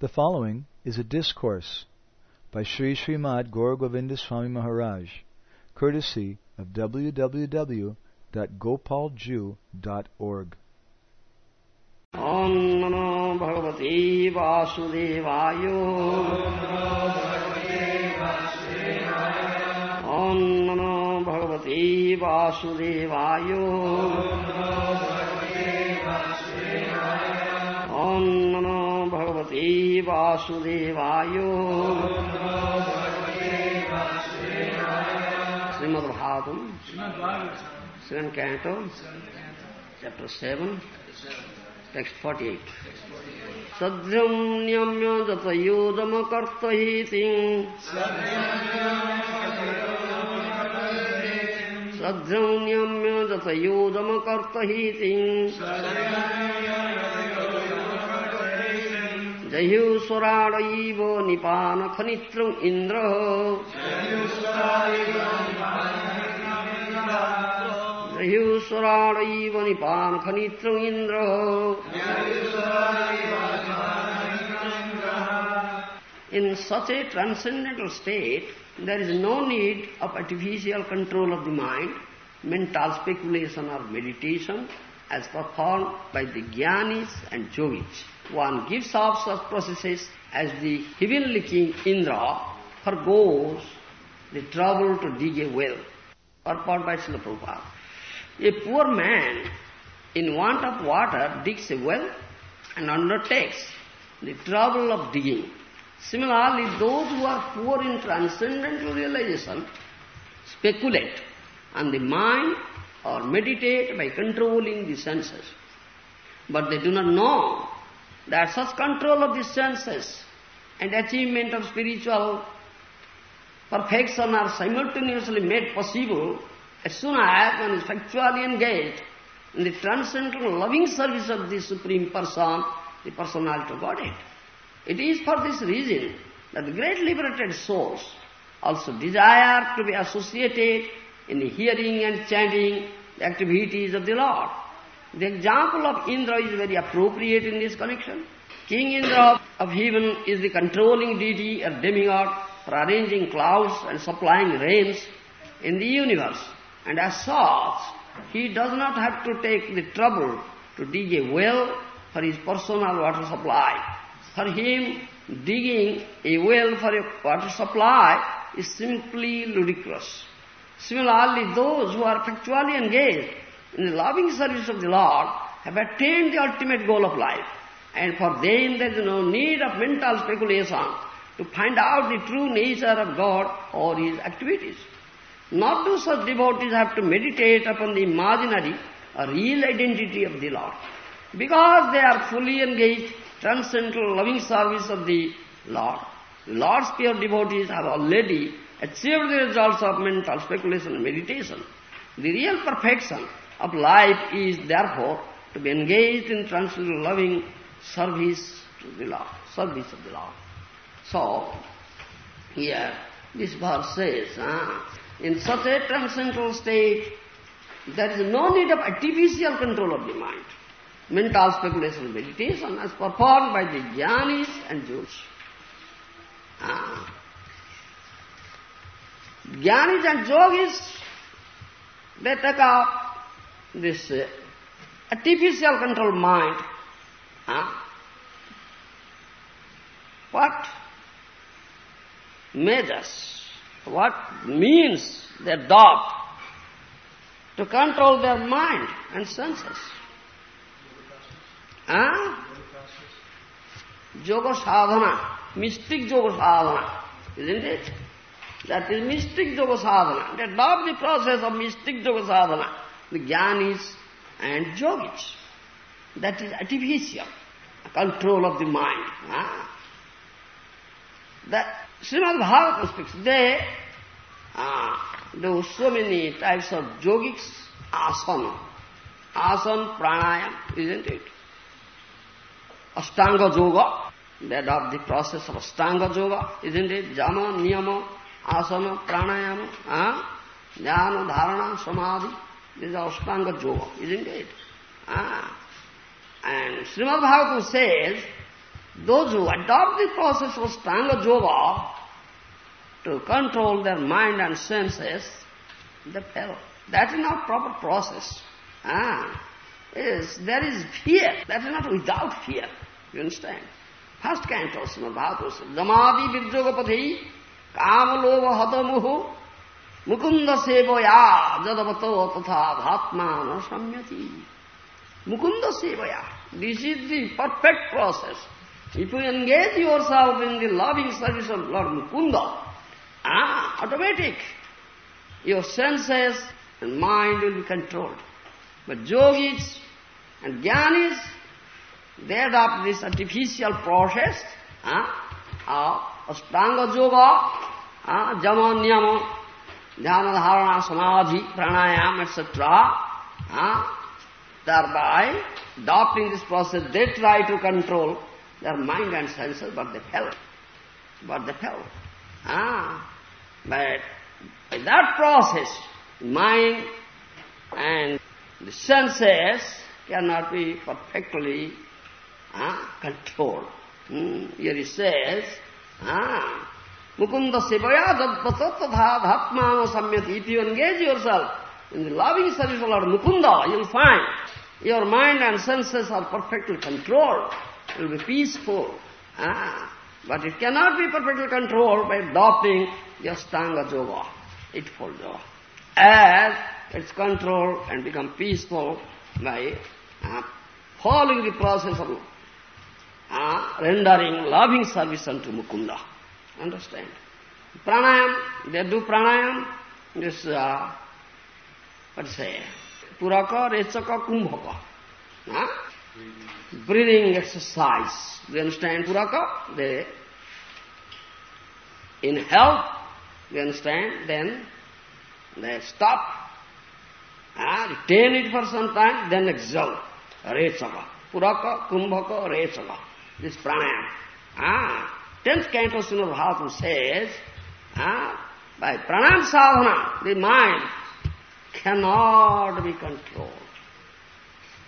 The following is a discourse by Sri Srimad Gauragovinda Swami Maharaj, courtesy of www.gopalju.org. Om Namo Bhagavate Vasudevaya Om Namo Bhagavate Vasudevaya भगवते वासुदेवाय श्रीमद्भागवतम् second canto, chapter 7, text 48. सद्यं नियम्य जतयोदमकर्तहीतिम् सद्यं नियम्य जतयोदमकर्तहीतिम् जह्युस्वराडैव निपानखनित्रम् इन्द्रः जह्युस्वराडैव निपानखनित्रम् इन्द्रः In such a transcendental state, there is no need of artificial control of the mind, mental speculation or meditation as performed by the jnanis and yogis. One gives up such processes as the heavenly king Indra forgoes the trouble to dig a well, purport by Srila Prabhupada. A poor man in want of water digs a well and undertakes the trouble of digging. Similarly, those who are poor in transcendental realization speculate on the mind or meditate by controlling the senses. But they do not know that such control of the senses and achievement of spiritual perfection are simultaneously made possible as soon as one is factually engaged in the transcendental loving service of the Supreme Person, the personality of Godhead. It is for this reason that the great liberated souls also desire to be associated in the hearing and chanting the activities of the Lord. The example of Indra is very appropriate in this connection. King Indra of heaven is the controlling deity or demigod for arranging clouds and supplying rains in the universe. And as such, he does not have to take the trouble to dig a well for his personal water supply. For him, digging a well for a water supply is simply ludicrous. Similarly, those who are factually engaged in the loving service of the Lord have attained the ultimate goal of life. And for them there is no need of mental speculation to find out the true nature of God or His activities. Not do such devotees have to meditate upon the imaginary or real identity of the Lord. Because they are fully engaged transcendental loving service of the Lord. Lord's pure devotees have already achieved the results of mental speculation and meditation. The real perfection of life is therefore to be engaged in transcendental loving service to the Lord, service of the Lord. So, here this verse says, ah, in such a transcendental state, there is no need of artificial control of the mind. Mental speculation meditation as performed by the jnanis and yogis. Ah. Jnanis and yogis, they take up this uh, artificial control mind. Ah. What measures, what means they adopt to control their mind and senses? Huh? Yoga sadhana, mystic yoga sadhana, isn't it? That is mystic yoga sadhana. They adopt the process of mystic yoga sadhana, the jnanis and yogis. That is artificial, control of the mind. Huh? That Srimad Bhagavatam speaks, they uh, do so many types of yogics, asana, asana, pranayam, isn't it? Ashtanga Yoga, that of the process of Ashtanga Yoga, isn't it? Jama, Niyama, Asana, Pranayama, ah? Jnana, Dharana, Samadhi, this is Ashtanga Yoga, isn't it? Ah. And Srimad Bhagavatam says, those who adopt the process of Stanga Yoga to control their mind and senses, they fail. That is not proper process. Ah, is there is fear. That is not without fear. You understand? First canto, Srimad Bhagavatam, Damadi Vidyogapathi, Kamaloga Hatamuhu, Mukunda Sevaya, Jadavato Tatha Bhatma Samyati. Mukunda Sevaya. This is the perfect process. If you engage yourself in the loving service of Lord Mukunda, ah, automatic, your senses and mind will be controlled. But yogis and jnanis, they adopt this artificial process ah, of Ashtanga Yoga, ah, Jama Niyama, Dhyana Dharana Samadhi, Pranayam, etc. Ah, thereby, adopting this process, they try to control their mind and senses, but they fail. But they fail. Ah, but by that process, mind and the senses cannot be perfectly ah, controlled. Hmm. Here he says, ah, Mukunda Sevaya Dadvatottatha Dhatmano Samyati. If you engage yourself in the loving service of Lord Mukunda, you'll find your mind and senses are perfectly controlled. You'll be peaceful. Ah, but it cannot be perfectly controlled by adopting the Ashtanga Yoga, Eightfold Yoga. As it's controlled and become peaceful by uh, following the process of uh, rendering loving service unto Mukunda. Understand? Pranayam, they do pranayam, this, uh, what to say, Puraka, Rechaka, Kumbhaka. Huh? Breathing exercise. Do you understand Puraka? They inhale, do you understand? Then they stop, uh, retain it for some time, then exhale. Rechaka. Puraka, Kumbhaka, Rechaka. This pranayam. Ah, tenth canto Srimad Bhagavatam says, ah, by pranayam sadhana, the mind cannot be controlled.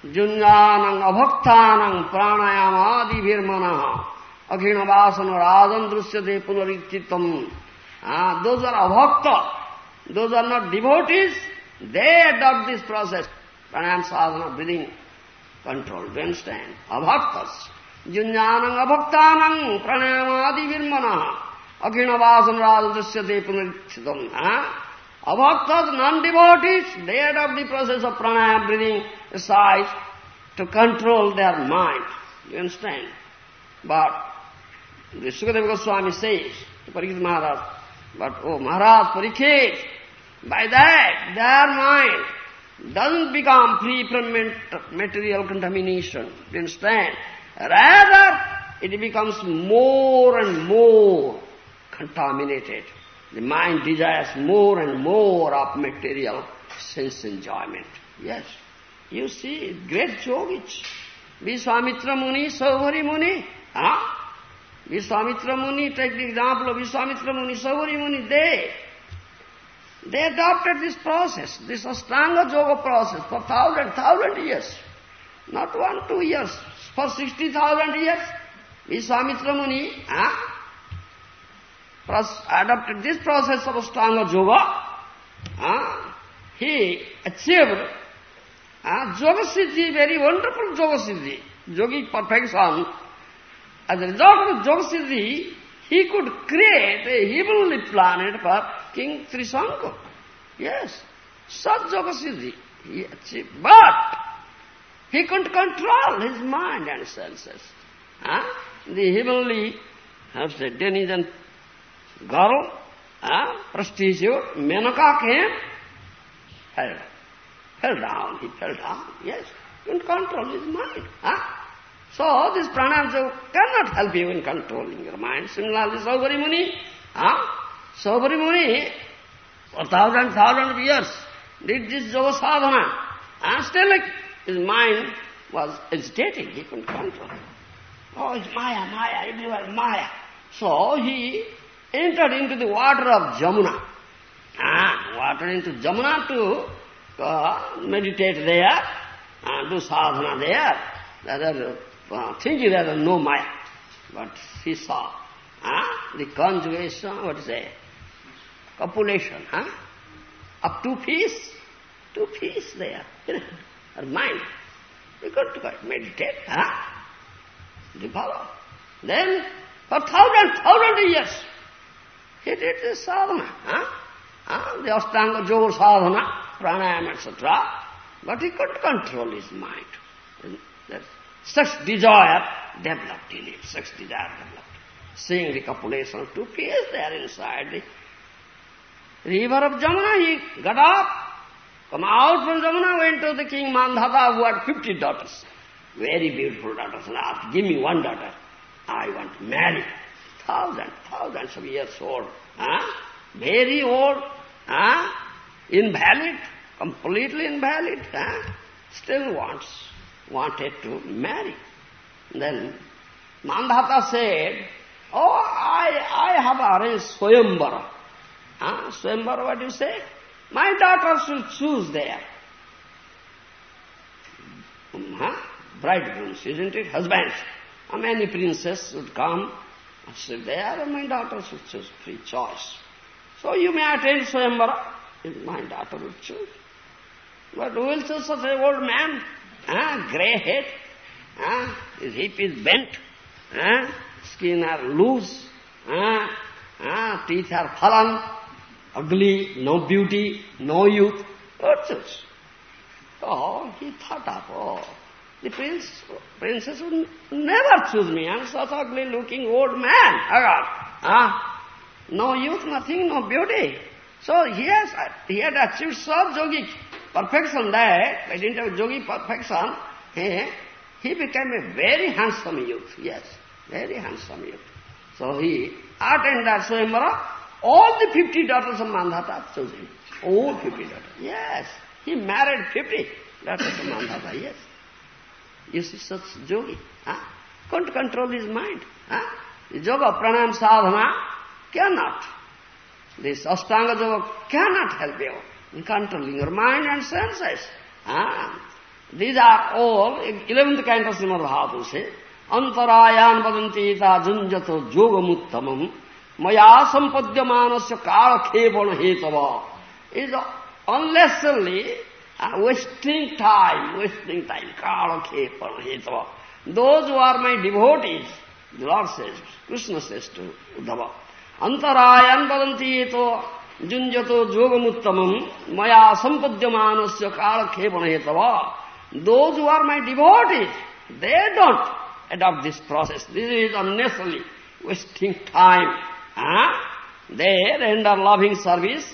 Junjanang abhaktanang pranayamadi virmana akhina vasana rajan drusyate punarichitam. Ah, those are abhakta, those are not devotees, they adopt this process. Pranayam sadhana, breathing control. Do you understand? Abhaktas. Akhina vasana rajan drusyate punarichitam. Ah? Abhaktas, non-devotees, they adopt the process of pranayama, breathing exercise to control their mind. You understand? But the Sukadeva Goswami says to Parikshit Maharaj, but oh Maharaj, Parikshit, by that their mind doesn't become free from material contamination. You understand? Rather, it becomes more and more contaminated. The mind desires more and more of material sense enjoyment. Yes. You see, great yogis. Vishwamitra Muni, Saubhari Muni. Huh? Vishwamitra Muni, take the example of Muni, Saubhari Muni, they, they adopted this process, this Ashtanga Yoga process for thousand, thousand years. Not one, two years. For sixty thousand years, Vishwamitra Muni, huh? adopted this process of Ashtanga Yoga, uh, he achieved uh, Yoga Siddhi, very wonderful Yoga Siddhi, yogic perfection. As a result of Yoga Siddhi, he could create a heavenly planet for King Trisanka. Yes, such Yoga Siddhi he achieved. But he couldn't control his mind and senses. Huh? The heavenly, how say, denizen girl, uh, prestigious, Menaka came, fell, fell down, he fell down, yes, couldn't control his mind. Huh? So this pranayama cannot help you in controlling your mind. Similarly, Saubhari Muni, huh? Saubhari Muni, for thousand, thousand of years, did this yoga sadhana, and still like his mind was agitating, he couldn't control. Oh, it's Maya, Maya, everywhere Maya. So he entered into the water of Jamuna. Ah, water into Jamuna to uh, meditate there, uh, do sadhana there. Is, uh, thinking that no Maya. But she saw huh? the conjugation, what is it? Copulation, huh? Of two peace, two peace there. Her mind. You got to meditate, huh? Develop. Then, for thousand, thousand years, he did this sadhana, huh? huh? The Ashtanga Yoga sadhana, pranayama, etc. But he couldn't control his mind. Such desire developed in it, such desire developed. Seeing the copulation two peers there inside the river of Jamuna, he got up, come out from Jamuna, went to the king Mandhata who had fifty daughters. Very beautiful daughters and asked, give me one daughter. I want to marry. Thousands, thousands of years old. Huh? Very old. Huh? Invalid. Completely invalid. Huh? Still wants, wanted to marry. Then Mandhata said, Oh, I, I have arranged Swayambara. Huh? Swayambara, what do you say? My daughter should choose there. Huh? Bridegrooms, isn't it? Husbands. Many princes would come and sit there, and my daughter should choose free choice. So you may attend Swayambara, if my daughter will choose. But who will choose such an old man? Huh? Grey head? Huh? His hip is bent? Huh? Skin are loose? Huh? Huh? Teeth are fallen? Ugly? No beauty? No youth? Choose? Oh, he thought of, oh, the prince, princess would never choose me. I'm such ugly looking old man. Ah, no youth, nothing, no beauty. So he has, he had achieved such yogic perfection that, dint of yogi perfection, he, he became a very handsome youth. Yes, very handsome youth. So he attended Swayambara. All the fifty daughters of Mandhata chose him. All fifty daughters. Yes. He married fifty daughters of Mandhata, yes. You see such yogi. Huh? Can't control his mind. Huh? Yoga, pranayam, sadhana cannot. This Ashtanga yoga cannot help you in controlling your mind and senses. Huh? These are all, 11th canto Srimad Bhagavatam says, Antarayan vadanti ta junjato yogamuttamam maya sampadyamanasya kalakhepana hetava. Is unnecessarily uh, wasting time, wasting time, kalakhepana hetava. Those who are my devotees, the Lord says, Krishna says to Uddhava, Antarayan vadanti eto junjato yogamuttamam maya sampadyamanasya kalakhepana hetava. Those who are my devotees, they don't adopt this process. This is unnecessarily wasting time. Huh? They render loving service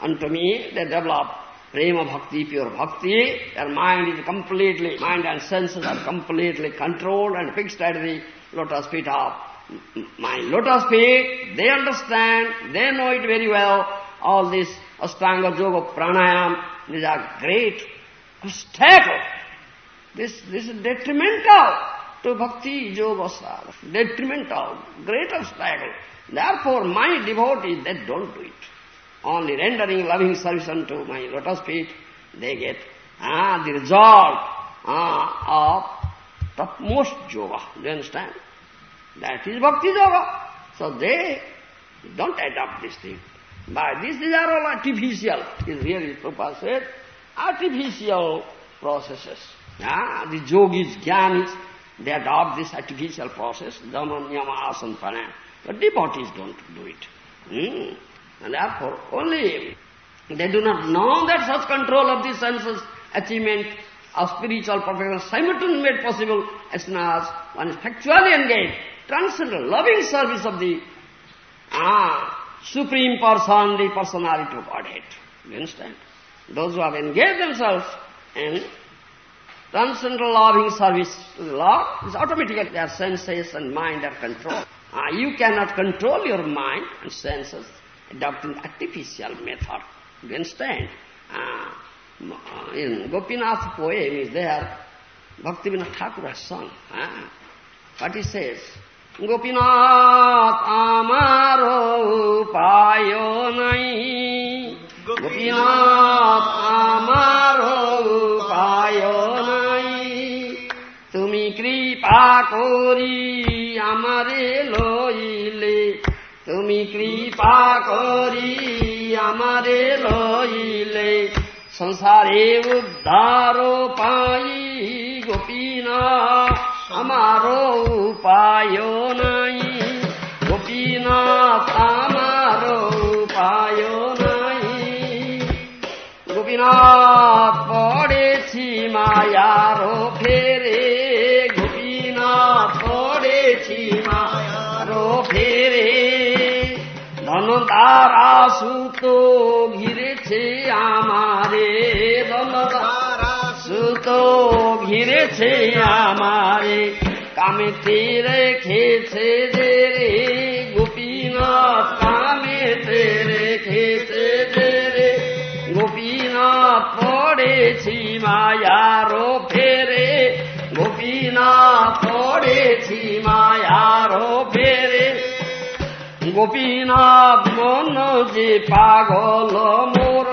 unto me, they develop prema bhakti, pure bhakti, their mind is completely, mind and senses are completely controlled and fixed at the lotus feet of my lotus feet, they understand, they know it very well, all this Ashtanga Yoga Pranayam, these are great obstacle. This, this is detrimental to bhakti yoga sadhana, detrimental, great obstacle. Therefore, my devotees, they don't do it. Only rendering loving service unto my lotus feet, they get ah, the result ah, of topmost yoga. Do you understand? That is bhakti yoga. So they don't adopt this thing. But this these are all artificial, is really Prabhupada said, artificial processes. Ah, the yogis, jnanis, they adopt this artificial process, dhamma, niyama, asana, pranayama. But devotees don't do it. Hmm. And therefore, only they do not know that such control of the senses, achievement of spiritual perfection simultaneously made possible as soon as one is factually engaged, transcendental, loving service of the ah, Supreme Person, the personality of Godhead. You understand? Those who have engaged themselves in transcendental loving service to the Lord, is automatically their senses and mind are controlled. Ah, you cannot control your mind and senses adopting artificial method. You understand? Ah, in Gopinath poem is there, Bhaktivinoda Thakur has sung. Ah, what he says, Gopinath আমার উপায় নাই গোপীনাথ আমার উপায় নাই তুমি কৃপা করি আমারে লইলে তুমি কৃপা করি আমারে লইলে। সংসারে উদ্ধার পাই গোপীনা আমার উপায় নাই। গোপীনাথ আমার উপায় নাই। গোপীনাথ পড়েছি মায়ার ফেরে তারা সুত ঘিরেছে আমারে তারা সুত ঘিরেছে আমারে। কামেতে রেখেছে যে রে গোপীনাথ কামেতে রেখেছে যে রে। গোপীনাথ পড়েছি মায়ার ফেরে গোপীনাথ পড়েছি মায়ার ফেরে। গোপীনাথ মন যে পাগল মোর।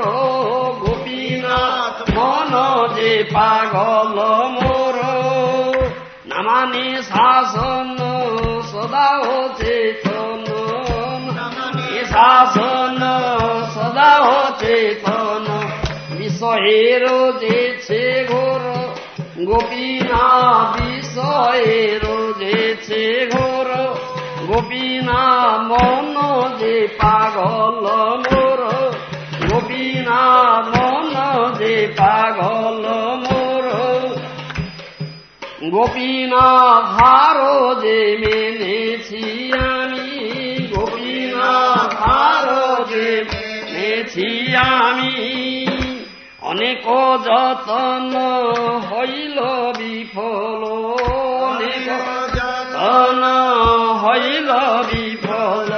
গোপীনাথ মন যে পাগল মোর। নামানি শাসন, সদা চেতন নামানি শাসন, সদা চেতন বিষয়ের যেছে ঘোর। গোপীনা বিষয়ের যেছে ঘোর। গোপীনা মন যে পাগল মোর গোপীনা মন যে পাগল মোর। গোপীনা ভারো যে মেনেছি আমি গোপীনা ভারো যে মেনেছি আমি। অনেক যতন হইল বিফল। যতন হইল বিফল।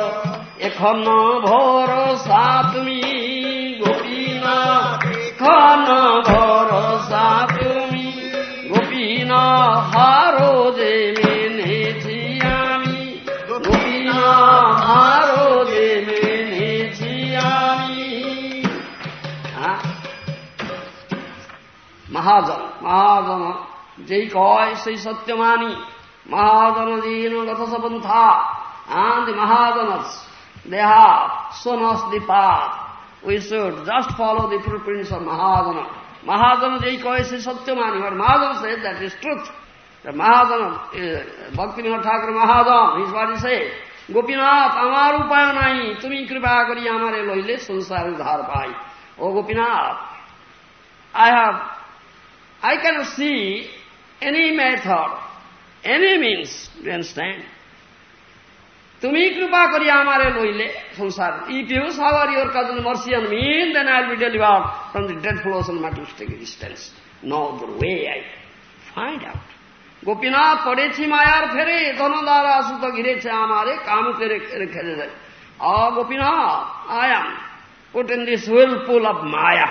এখন ভরসা তুমি গোপীনা। এখন ভরসা তুমি গোপীনা, হারো যে মেনেছি আমি। গোপীনা, হারো যে মেনেছি আমি? মহাজন মহাজন, যেই কয় সেই সত্য মানি। মহাজন দীন গতসপন্থা and the Mahajanas, they have shown us the path. We should just follow the footprints of Mahajana. Mahajana যেই কয় সে সত্য but Mahajana said that is truth. The Mahajana, Bhaktivinoda Thakur Mahajan, is what he said. Gopinath আমার উপায় নাই তুমি কৃপা করি আমারে লইলে সংসার উদ্ধার পাই ও Gopinath I have, I cannot see any method, any means, you? তুমি কৃপা করি আমারে লইলে সংসার if you shower your causeless mercy on me then I be delivered from the dead flows on materialistic existence no other way I find out Gopinath পড়েছি মায়ার ফেরে ধন দ্বারা সুত ঘিরেছে আমারে কাম করে রেখে দেয় অ Gopinath I am put in this whirlpool of Maya.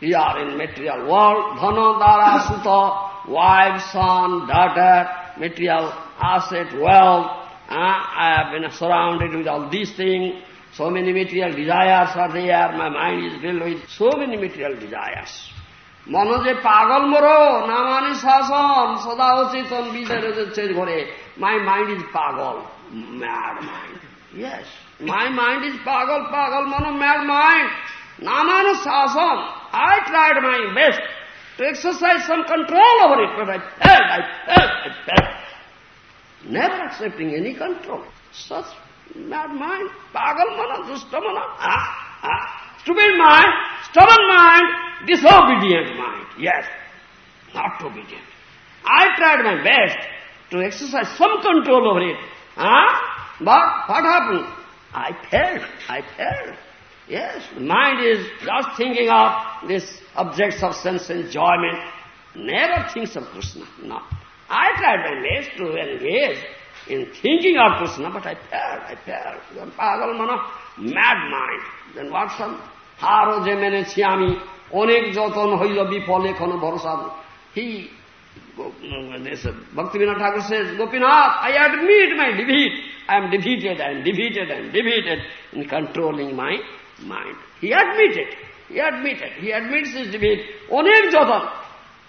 Here in material world, dhana, dara, sutta, wife, son, daughter, material asset, wealth. Uh, I have been surrounded with all these things. So many material desires are there. My mind is filled with so many material desires. মন যে পাগল মরো না মানে শাসন সদা অচেতন বিচারে যাচ্ছে ঘরে মাই মাইন্ড ইজ পাগল mad mind yes my mind is পাগল পাগল মনো ম্যাড মাইন্ড না মানে শাসন I tried my best to exercise some control over it, but I failed. I failed. I failed. Never accepting any control. Such mad mind, pagal mana, dustamana, ah, ah. Stupid mind, stubborn mind, disobedient mind, yes, not obedient. I tried my best to exercise some control over it, ah, but what happened? I failed, I failed. Yes, the mind is just thinking of these objects of sense enjoyment, never thinks of Krishna, no. I tried my best to engage in thinking of Krishna, but I failed, I failed. Pagal mana, mad mind. Then what some? Haro je mene chiyami, onek joton hoilo bipole kono bhorosabu. He, this Bhaktivinoda Thakur says, Gopinath, I admit my defeat. I am defeated, I am defeated, I am defeated in controlling my mind. He admitted, he admitted, he admits his defeat. Onek.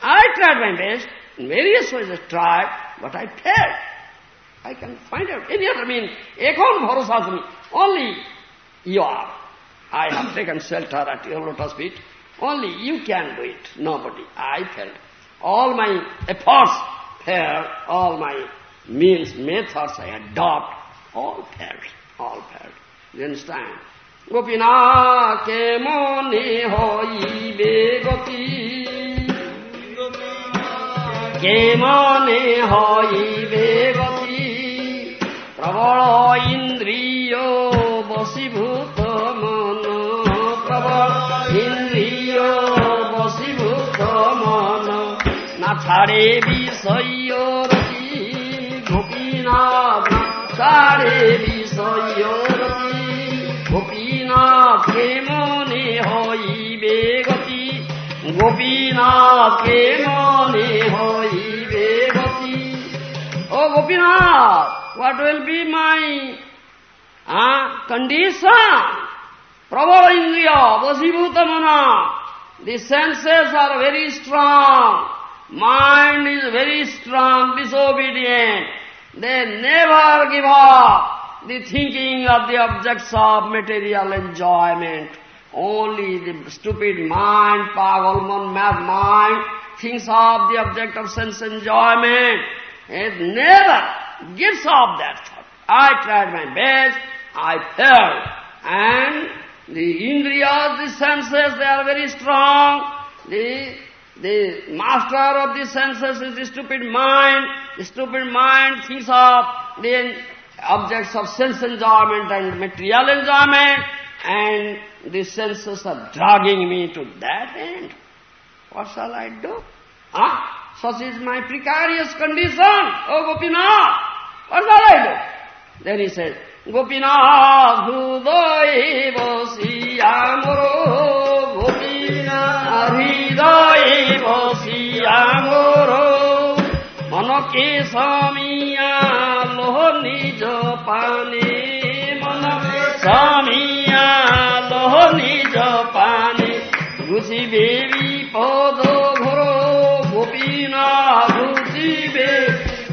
I tried my best, in various ways I tried, but I failed. I can find out any other means. Ekon bharasasami, only you are. I have taken shelter at your lotus feet. Only you can do it, nobody. I failed. All my efforts failed, all my means, methods I adopt, all failed, all failed. You understand? গোপীনা কে মনে হইবে গতি। কে মনে হইবে গতি? প্রবল ইন্দ্রিয় বসিভূত মন, প্রবল ইন্দ্রিয় বসিভূত মন। না ছাড়ে বিষয় রতি, গোপীনাথ ছাড়ে বিষয় गोपीनाथे मोने होइबे गति गोपीनाथे मोने होइबे गति ओ Gopinath what will be my condition प्रबल इंद्रिय वसीभूत मना The senses are very strong. Mind is very strong, disobedient. They never give up. The thinking of the objects of material enjoyment. Only the stupid mind, pagal mad mind, thinks of the object of sense enjoyment. It never gives up that thought. I tried my best, I failed. And the indriyas, the senses, they are very strong. The, the master of the senses is the stupid mind. The stupid mind thinks of the objects of sense enjoyment and material enjoyment. And the senses are dragging me to that end. What shall I do? Ah, Such is my precarious condition, oh Gopinath. What shall I do? Then he says, Gopinath হৃদয়ে বসিয়া মোর গোপীনাথ হৃদয়ে বসিয়া মোর মনকে সমিয়া লোহ নিজ পানে মনবে। স্বামিয়া লহ নিজ পানে। ঘুষি বেবি পদ ঘোর গোপীনা ঘুষিবে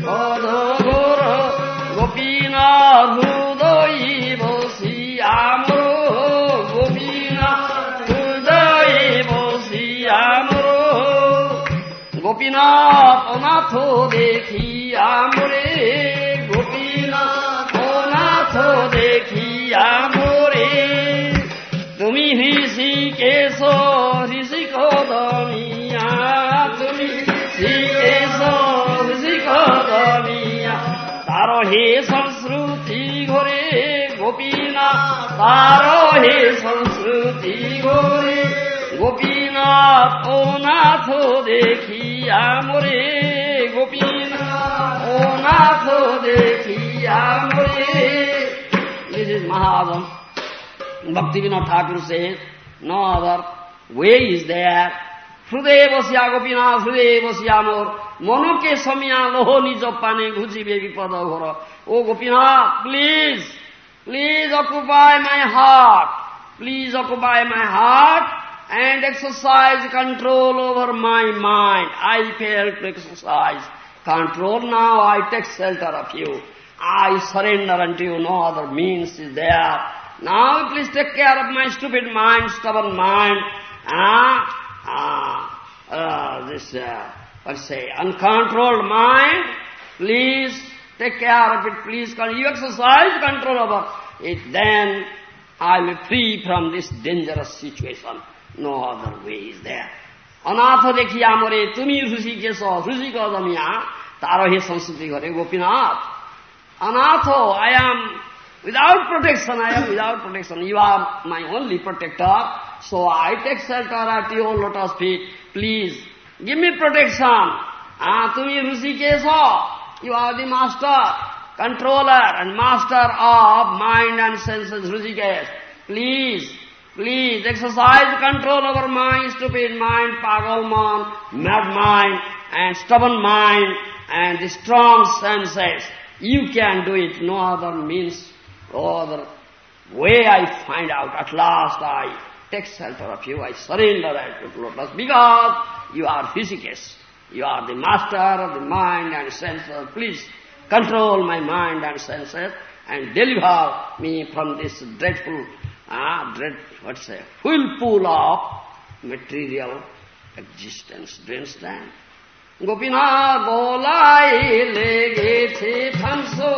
পদ ঘোর। গোপীনা হৃদয়ী বসি আমর গোপীনা হৃদয়ে বসি আমর। গোপীনাথ নাথ দেখি আমরে। হে সংস্কৃতি ঘরে গোপীনা তার হে ঘরে গোপীনাথ ও নাথ দেখিয়া মোরে গোপীনাথ ও নাথ দেখিয়া মোরে This is Mahavam. Bhakti Vinod Thakur says, no other way is there. বসিয়া গোপীনাথ হৃদয়ে বসিয়া মোর মনকে সমিয়া লোহ নিজ পানে ঘুচিবে বিপদ ঘর ও Gopinath please please occupy my heart please occupy my heart and exercise control over my mind. I fail to exercise control. Now I take shelter of you. I surrender unto you. No other means is there. Now please take care of my stupid mind, stubborn mind. Ah, ah, uh, this, uh, let's say, uncontrolled mind. Please take care of it. Please, you exercise control over it. Then I will be free from this dangerous situation. No other way is there. অনাথ দেখিয়া মরে তুমি ঋষিকেশ ঋষি কদমিয়া তার হে সংস্কৃতি ঘরে গোপীনাথ অনাথ I am Without protection I am, without protection. You are my only protector. So I take shelter at your lotus feet. Please, give me protection. Ah, Tumi Rushikesha, you are the master, controller and master of mind and senses, Rushikesh. Please, please exercise control over mind, stupid mind, pagal mind, mad mind, and stubborn mind, and the strong senses. You can do it, no other means no other way I find out. At last I take shelter of you, I surrender at your lotus, because you are Hrishikesh. You are the master of the mind and senses. Please control my mind and senses and deliver me from this dreadful, ah, dread, what's a whirlpool of material existence. Do you understand? গোপীনা গোলায় লেগেছে ফাঁসো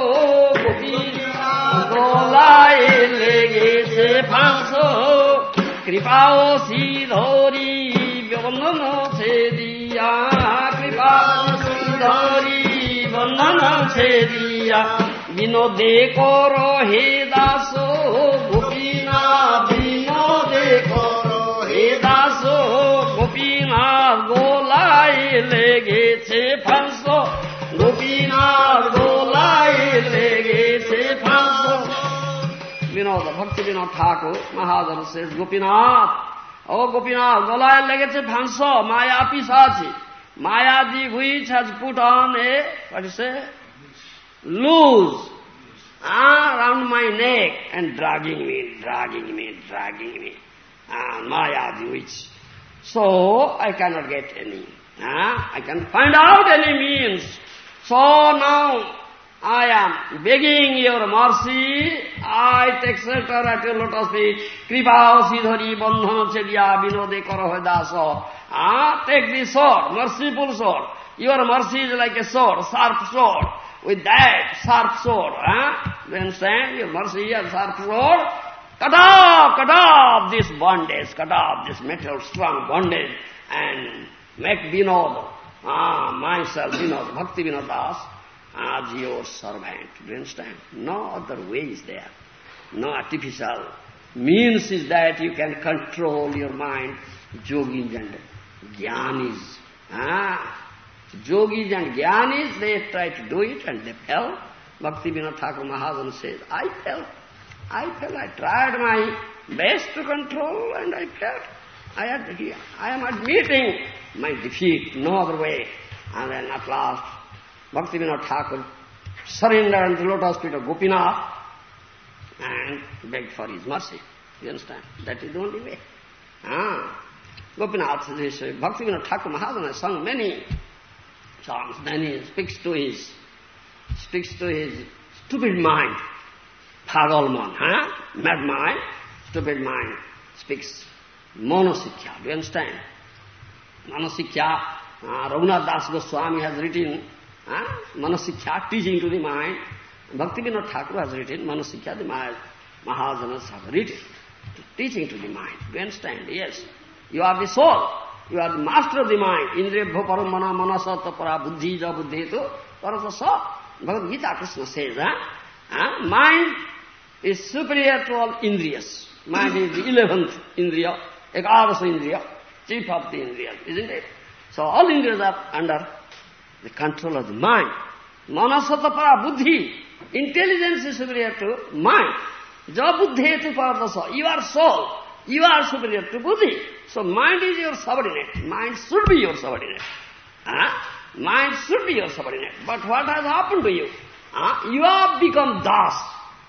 গোপীনা গোলায় লেগেছে ফাঁসো কৃপাও শ্রীধরি বন্ধন ছেদিয়া, কৃপা শ্রীধরি বন্ধন ছেদিয়া, বিনোদে কর হে দাস। বিনোদ ভক্তি বিনোদ ঠাকুর মহাজন শেষ গোপীনাথ ও গোপীনাথ গলায় লেগেছে ফাঁস মায়া পিসাছি মায়া দি has put on a what is it loose ah, around my neck and dragging me dragging me dragging me ah, maya di which so I cannot get any ah, I can find out any means so now I am begging your mercy. I take shelter at your lotus feet. Kripa Siddhari Bandhana Chediya Vinode Karahoy Daso. Ah, take this sword, merciful sword. Your mercy is like a sword, sharp sword. With that sharp sword, ah, do you understand? Your mercy is sharp sword. Cut off, cut off this bondage, cut off this metal strong bondage and make Vinod, ah, myself, Vinod, Bhakti Vinod Das, as your servant. Do you understand? No other way is there. No artificial means is that you can control your mind. Yogis and jnanis. Ah, yogis and jnanis, they try to do it and they fell. Bhakti Vinod Thakur Mahajan says, I fell. I fell. I tried my best to control and I fell. I, had, I am admitting my defeat, no other way. And then at last, Bhaktivinoda Thakur surrendered unto the lotus feet of Gopinath and begged for his mercy. You understand? That is the only way. Ah. Gopinath, this Bhaktivinoda Thakur Mahajan has sung many songs. Then he speaks to his, speaks to his stupid mind. Pagalman, huh? Mad mind, stupid mind, speaks monosikya. Do you understand? Monosikya, uh, Raghunath Das Goswami has written uh, Manasikya, teaching to the mind. Bhakti Vinod Thakur has written Manasikya, the Mahajanas have written, teaching to the mind. Do you understand? Yes. You are the soul. You are the master of the mind. Indriyabho paramana manasata para buddhi ja buddhetu parasasa. Bhagavad Gita Krishna says, huh? Huh? mind is superior to all indriyas. Mind is the eleventh indriya, ekadasa indriya, chief of the indriyas, isn't it? So all indriyas are under the control of the mind. Manasatapara buddhi. Intelligence is superior to mind. Ja buddhetu paradasa. You are soul. You are superior to buddhi. So mind is your subordinate. Mind should be your subordinate. Huh? Mind should be your subordinate. But what has happened to you? Huh? You have become das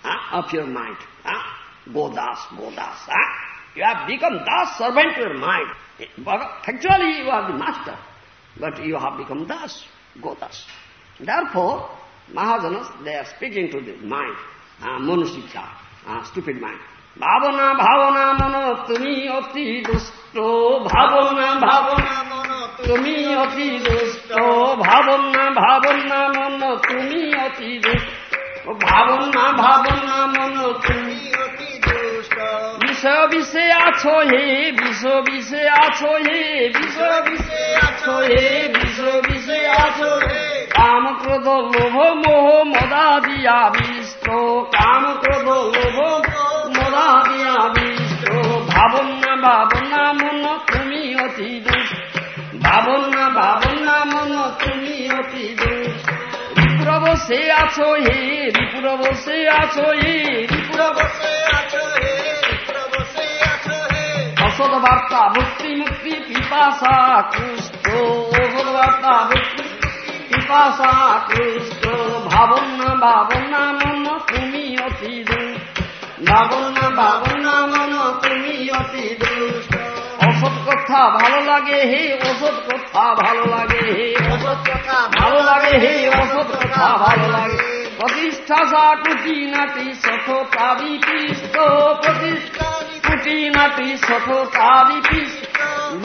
huh? of your mind. Huh? Go das, go das. Huh? You have become das, servant to your mind. But Actually you are the master. But you have become das. Gotas. Therefore, Mahajanas, they are speaking to the mind, uh, monosikya, uh, stupid mind. মন অতি দুষ্ট ভাবনা ভাবনা মন তুমি অতি দুষ্ট ভাবনা ভাবনা মন তুমি অতি দুষ্ট ভাবনা ভাবনা মন তুমি অতি দুষ্ট বিষয় বিষে আছো হে বিষয় বিষে আছো হে বিষয় বিষে আছো হে বিষয় বিষে আছো হে। কাম ক্রোধ লোভ মোহ মদাদিয়া বিষ্ট কাম ক্রোধ লোভ মদাদিয়া বিষ্ট। ভাবনা ভাবনা মন তুমি অতি দুষ ভাবনা ভাবনা মন তুমি অতি দুষ বসে আছো হে রিপুর বসে আছো হে রিপুর অসদ বার্তা মুক্তি, পিপাসা, কুষ্ঠ অসদ বার্তা মুক্তি, পিপাসা, কুষ্ঠ ভাবনা ভাবনা, মন, তুমি অতি ভাবনা ভাবনা, মন, তুমি অতি অসৎ কথা ভালো লাগে, হে ওষুধ কথা ভালো লাগে, হে ওষুধ কথা ভালো লাগে, হে ওষুধ কথা ভালো লাগে। প্রতিষ্ঠা সা টুটি নাটি সঠতা বিপিষ্ট প্রতিষ্ঠা। কুটি মাটি ছোট তারি পিস।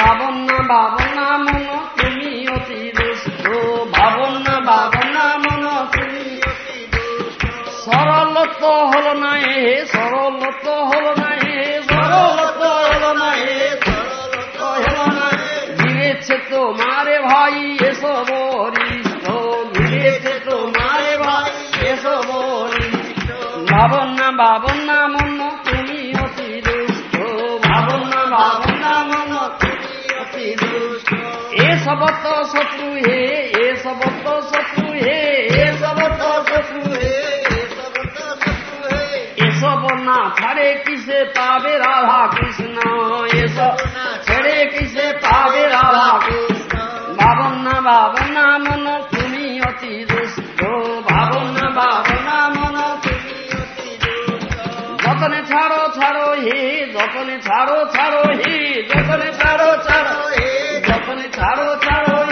ভাবন না ভাবন না মন তুমি অতি দুষ্ট। ভাবন না ভাবন না মন তুমি সরল তো হল না হে সরল তো হল না হে সরল তো হল না হে সরল তো হল না ঘিরেছে তোমারে ভাই এসব হরিষ্ঠ ঘিরেছে তোমারে ভাই এসো হরিষ্ঠ ভাবন না ভাবন সবত শত্রু হে, এ সবত শত্রু হে, এ সবত শত্রু হে এসব না ছাড়ে কিসে পাবে রাধা কৃষ্ণ? এসব ছেড়ে কিসে পাবে রাধা কৃষ্ণ? ভাবনা ভাবনা মন তুমি অতি দুষ্ট। ভাবনা ভাবনা মন তুমি অতি দুষ্ট। যতনে ছাড়ো ছাড়ো হে, যতনে ছাড়ো ছাড়ো হে, যতনে ছাড়ো ছাড়ো হে। अपने चारों चारों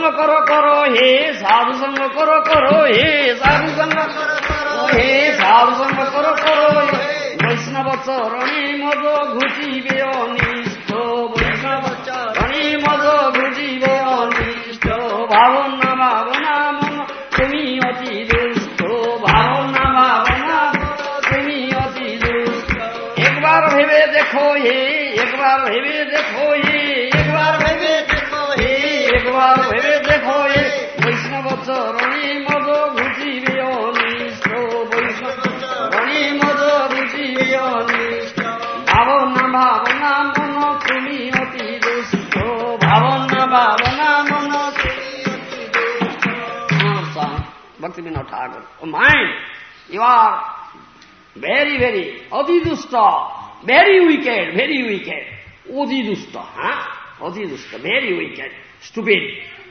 সঙ্গ করো করো, হে সাধু সঙ্গ করো করো, হে সাধু সঙ্গ হে সাধু সঙ্গ করো করো বৈষ্ণব চরণী মদ ঘুচিবে অনিষ্ট Vinod Thakur. Oh, mind, you are very, very adidusta, very wicked, very wicked. Adidusta, huh? Adidusta, very wicked, stupid.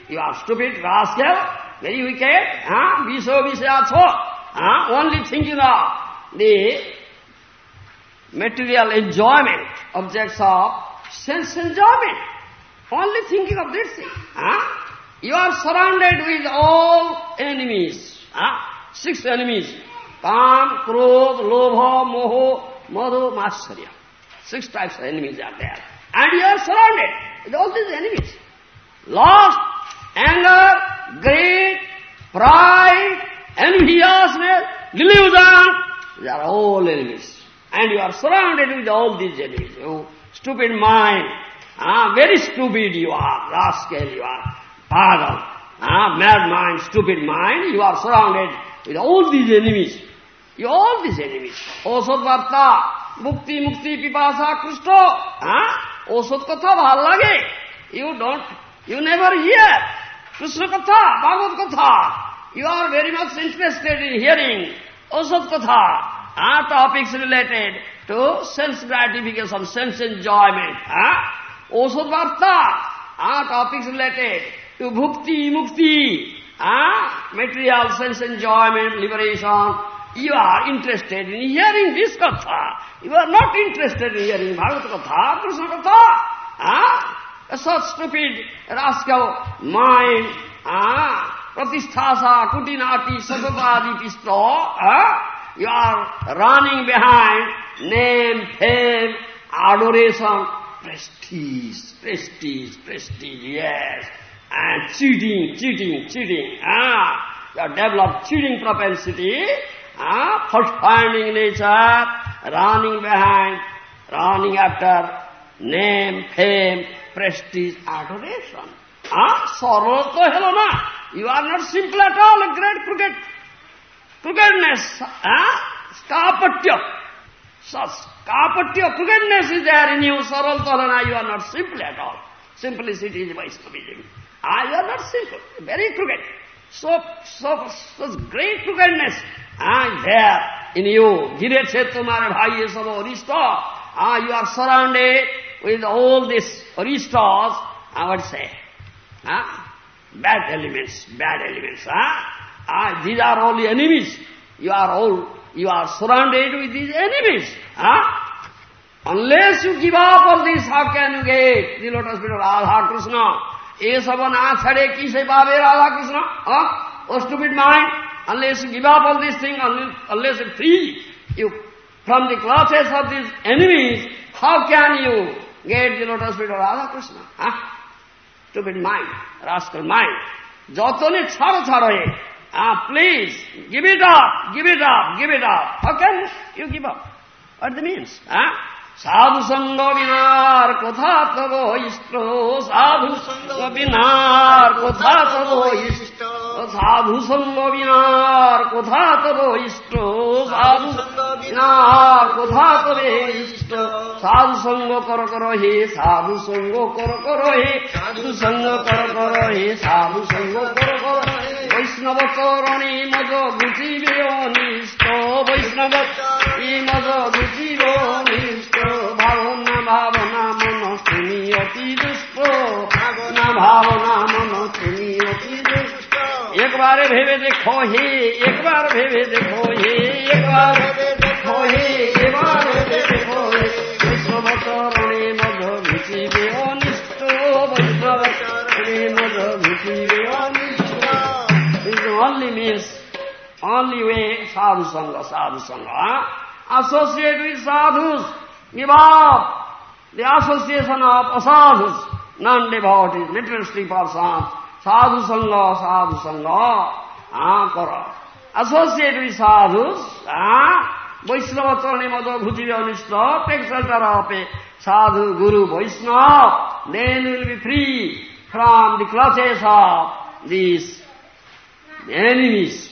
You are stupid, rascal, very wicked, huh? Viso visyacho, huh? Only thinking of the material enjoyment, objects of sense enjoyment. Only thinking of this thing. Huh? You are surrounded with all enemies. Huh? Six enemies. Kam, Krodh, Lobha, Moho, Madhu, Matsarya. Six types of enemies are there. And you are surrounded with all these enemies. Lust, anger, greed, pride, enviousness, delusion. They are all enemies. And you are surrounded with all these enemies. You stupid mind. Ah, very stupid you are, rascal you are, pagal, ah, mad mind, stupid mind. You are surrounded with all these enemies. You all these enemies. Osod varta, mukti, mukti, pipasa, Krishna. Ah, osod katha bhal lage. You don't, you never hear. Krishna katha, Bhagavad katha. You are very much interested in hearing osod katha. Ah, topics related to sense gratification, sense enjoyment. Ah, osod varta. Ah, topics related to bhukti, mukti. Ah, material sense enjoyment, liberation. You are interested in hearing this katha. You are not interested in hearing Bhagavad katha, Krishna katha. Ah, such stupid rascal mind. Ah, pratisthasa, kutinati, satapadi pisto. Ah, you are running behind name, fame, adoration, prestige, prestige, prestige, yes. And cheating, cheating, cheating. Ah, you have developed cheating propensity. Ah, first finding nature, running behind, running after name, fame, prestige, adoration. Ah, sorrow to hell na. You are not simple at all, a great crooked crookedness, ah, skapatya. Such skapatya, crookedness is there in you, saral talana, you are not simple at all. Simplicity is Vaishnavism. Ah, you are not simple, very crooked. So, so, such great crookedness. ah, there in you. Gire che tumhare bhai ye sab arista. Ah, you are surrounded with all these aristas, I would say. Ah, bad elements, bad elements. Ah, ah, these are all enemies. You are all, you are surrounded with these enemies. Ah, Unless you give up all this, how can you get the lotus feet of Radha Krishna? ये सब athare kise bhave Radha Krishna, huh? or stupid mind, unless you give up all these things, unless you free you from the clutches of these enemies, how can you get the lotus feet of Radha Krishna? Huh? Stupid mind, rascal mind. Jatone charo charo ye. Ah, please, give it up, give it up, give it up. How can you give up? What the means? Huh? সাধু সঙ্গ বিনার কোথা তব ইষ্ট, সাধু সঙ্গ বিনার কোথা তব ইষ্ট, সাধু সঙ্গ বিনার কোথা তব ইষ্ট, সাধু বিনার কোথা তবে ইষ্ট, সাধু সঙ্গ কর হে, সাধু সঙ্গ কর হে, সাধু সঙ্গ কর কর হে, সাধু সঙ্গ কর কর বৈষ্ণব চরণে মজ বুঝিবে অনিষ্ট, বৈষ্ণব মজ বুঝিবে অনিষ্ট ভাবনা ভাবনা মন তুমি অতি দুষ্ট ভাবনা ভাবনা মন তুমি অতি দুষ্ট একবার ভেবে দেখো হে একবার ভেবে দেখো হে একবার দেখো হে এবার ভেবে দেখো হে বৈষ্ণব চরণে মজ বুঝিবে অনিষ্ট বৈষ্ণব চরণে মজ বুঝিবে অনিষ্ট the only only way sadhu sangha, sadhu sangha. Associate with sadhus, give up the association of asadhus, non-devotees, materialistic persons, sadhu sangha, sadhu sangha, ah, kara. Associate with sadhus, ah, Vaishnava charani madha bhujive anishta, take shelter of a sadhu, guru, Vaishnava, then you will be free from the clutches of these enemies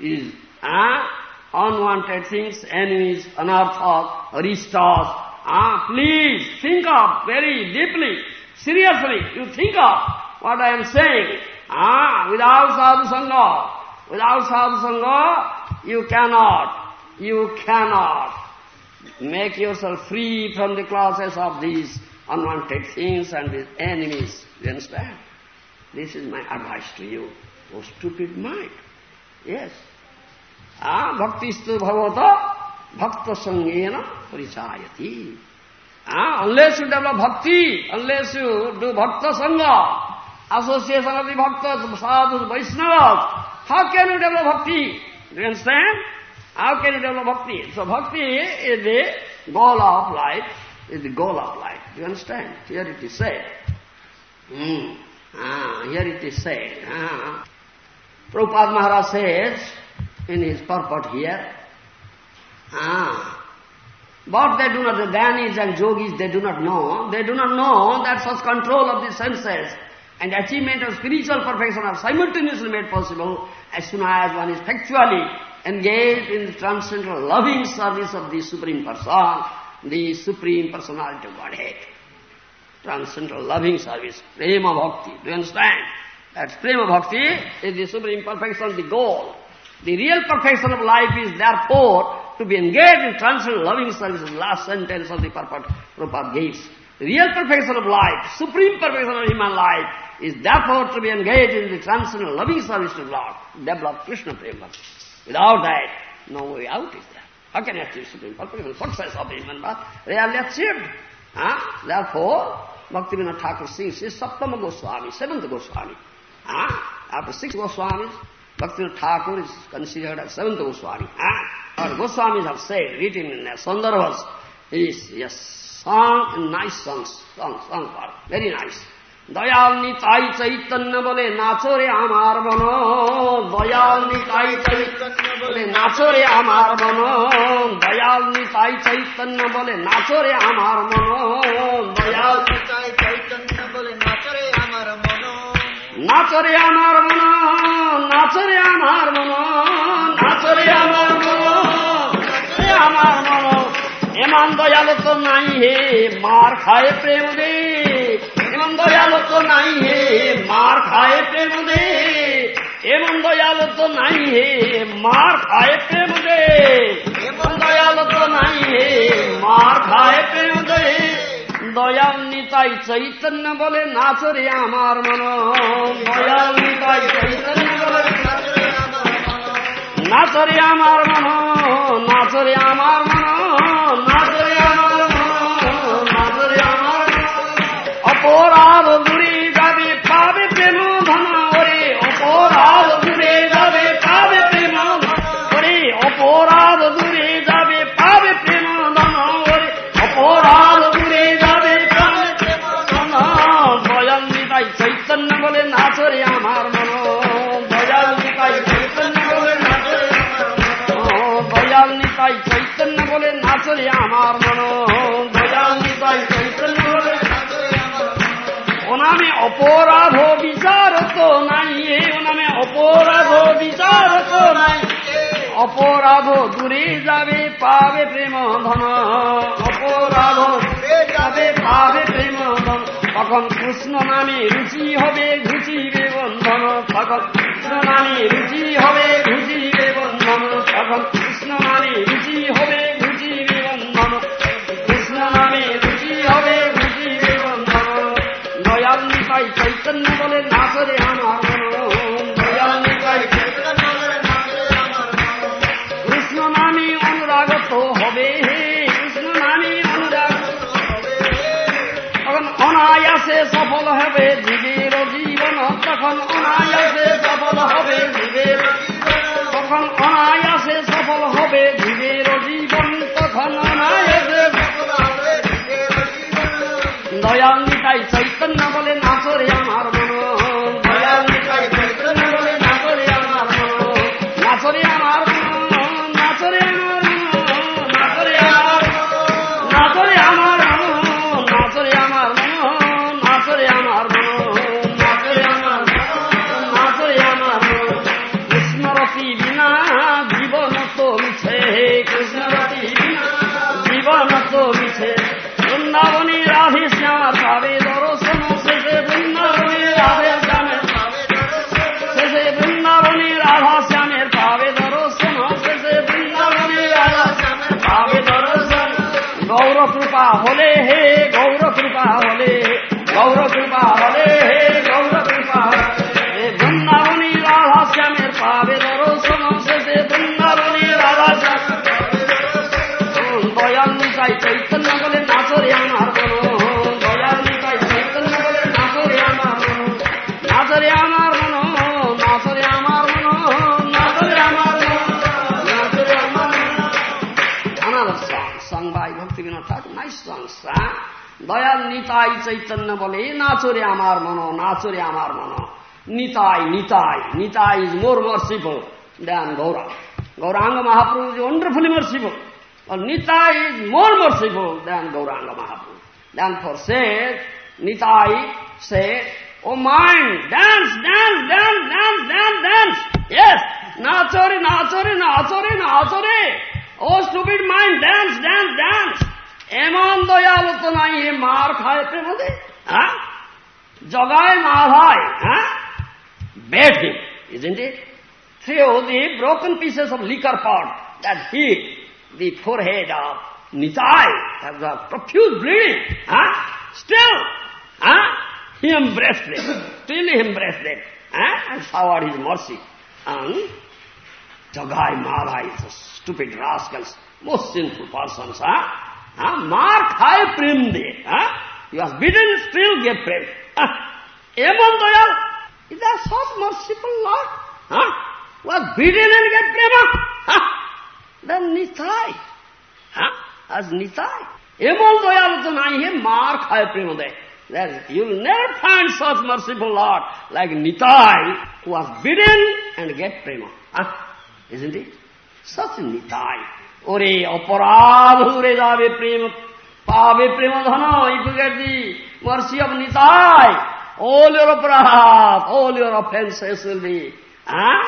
is ah, unwanted things, enemies, anarthas, aristas. Ah, please think of very deeply, seriously, you think of what I am saying. Ah, without sadhu without sadhu you cannot, you cannot make yourself free from the classes of these unwanted things and these enemies. You understand? This is my advice to you. Oh, stupid mind. Yes. Ah. Ah, bhakti, unless you do bhakta sangha, association of the bhaktas, sadhus, vaishnavas, how can you develop bhakti? Do you understand? How can you develop bhakti? So bhakti is the goal of life, is the goal of life. Do you understand? Here it is said. Hmm. Ah, here it is said. Ah. Prabhupada Maharaj says in his purport here, ah, but they do not, the Dhyanis and Yogis, they do not know, they do not know that such control of the senses and achievement of spiritual perfection are simultaneously made possible as soon as one is factually engaged in the transcendental loving service of the Supreme Person, the Supreme Personality of Godhead. Transcendental loving service, prema bhakti. Do you understand? That's prema bhakti is the supreme perfection, the goal. The real perfection of life is therefore to be engaged in transcendental loving service, last sentence of the purport Prabhupada gives. The real perfection of life, supreme perfection of human life, is therefore to be engaged in the transcendental loving service to Lord, develop Krishna prema. Without that, no way out is there. How can you achieve supreme perfection? Success of human birth, rarely achieved. Huh? Therefore, Bhaktivinoda Thakur sings, is Saptama Goswami, seventh Goswami. Ah, after six Goswamis, Bhaktivinoda Thakur is considered as seventh Goswami. Ah, our Goswamis have said, written in their Sandarbhas, is, yes, song in nice songs, song, song part, very nice. Dayal Nitai Chaitanya বলে নাচো রে আমার বন দয়াল নিতাই চৈতন্য বলে নাচো রে আমার বন দয়াল নিতাই চৈতন্য বলে নাচো রে আমার মন দয়াল নিতাই চৈতন্য বলে নাচরে আমার মন নাচরে আমার মন নাচরে আমার মন, নাচরে আমার মন আমার মন। এমন দয়াল তো নাই হে, মার খায় প্রেম দে। এমন দয়াল তো নাই হে, মার খায় প্রেম দে। এমন দয়াল তো নাই হে, মার খায় প্রেম দে। এমন দয়াল তো নাই হে, মার খায় প্রেম দে। দয়াল নিতাই চৈতন্য বলে, নাচরে আমার মন। দয়াল নিতাই চৈতন্য নাচরে আমার মন নাচরে আমার মন নাচরে আমার মন নাচরে আমার অপরাধ বলে আমার মন অপরাধ বিচার তো নাই, ও নামে অপরাধ বিচার তো নাই। অপরাধ দূরে যাবে, পাবে প্রেম ধন। অপরাধ যাবে, পাবে প্রেম ধন। তখন কৃষ্ণ নামে রুচি হবে, ঘুচিবে বন্ধন। তখন কৃষ্ণ নামে রুচি হবে, ঘুচিবে বন্ধন। তখন কৃষ্ণ নামে রুচি হবে নিতাই বলে নাচরে আমার হবে। সফল হবে জীবের জীবন। তখন অনায়াসে সফল হবে জীবের তখন অনায়াসে সফল হবে জীবের জীবন। তখন অনায়াসে দয়াল নিতাই চৈতন্য বলে নাচরে আমার মন। দয়াল নিতাই চৈতন্য বলে আমার মন। নাচরে আমার মন নাচরে আমার মন নাচরে আমার নাচরে আমার कृपा होले हे गौर कृपा होले गौर कृपा होले हे गौर कृपा हे वृंदावनी राधा श्यामेर पावे दरो समसे वृंदावनी রাধা শ্যাম দয়াল তাই চৈতন্য বলে নাচরে আমার বলো দয়াল তাই চৈতন্য বলে নাচরে আমার বলো নাচরে আমার বলো নাচরে আমার by Bhakti Vinod Thakur, nice song, sung. Dayal Nitai Chaitanya বলে নাচরে আমার মন নাচরে আমার মন Nitai Nitai Nitai is more merciful than Gauranga. Gauranga Mahaprabhu is wonderfully merciful. Well, Nitai is more merciful than Gauranga Mahaprabhu. Therefore says, Nitai said, Oh mind, dance, dance, dance, dance, dance, dance. Yes, nachore, nachore, nachore, nachore. Oh stupid mind, dance, dance, dance. এমন দয়াল তো নাই এ মার খায় প্রেমদে হ্যাঁ জগায় মাধায় হ্যাঁ bet him, isn't it? Throw the broken pieces of liquor pot that hit the forehead of Nitai, that was profuse bleeding. Huh? Still, huh? he embraced them. Still he embraced them. Huh? And showered his mercy. And Jagai Madhai, the stupid rascals, most sinful persons. Huh? Huh? Mark high prem de. Huh? You are bidden, still get prem. Huh? Able Dayal is a such merciful Lord. Huh? Was bidden and get prema. Huh? Then Nitai. Huh? As Nitai. Able Dayal Janai Mark high prem de. That you will never find such merciful Lord like Nitai, who was bidden and get prema. Huh? Isn't it? Such Nitai. ওরে অপরাধ উড়ে যাবে প্রেম পাবে প্রেম ধন if you get the mercy of Nitai all your অপরাধ all your offences will be হ্যাঁ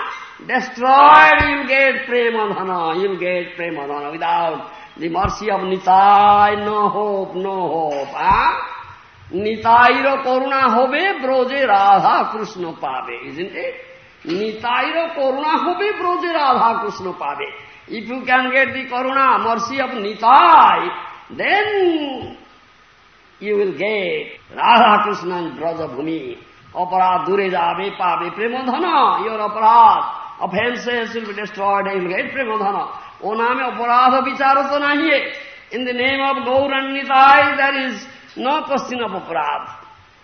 destroyed, you'll get Premadhana, you'll get Premadhana. Without the mercy of Nitai, no hope, no hope. Huh? Nitairo Karuna hobe, broje Radha Krishna pabe, isn't it? Nitairo Karuna hobe, broje Radha Krishna pabe. If you can get the karuna, mercy of Nithai, then you will get Radha Krishna's Brajabhumi. Aparad dure Dureja Vepa Viprimodhana, your aparad, offenses will be destroyed and you will get Primodhana. Oname aparadha vichara to nahiye. In the name of Gaur and Nitai, there is no question of aparad.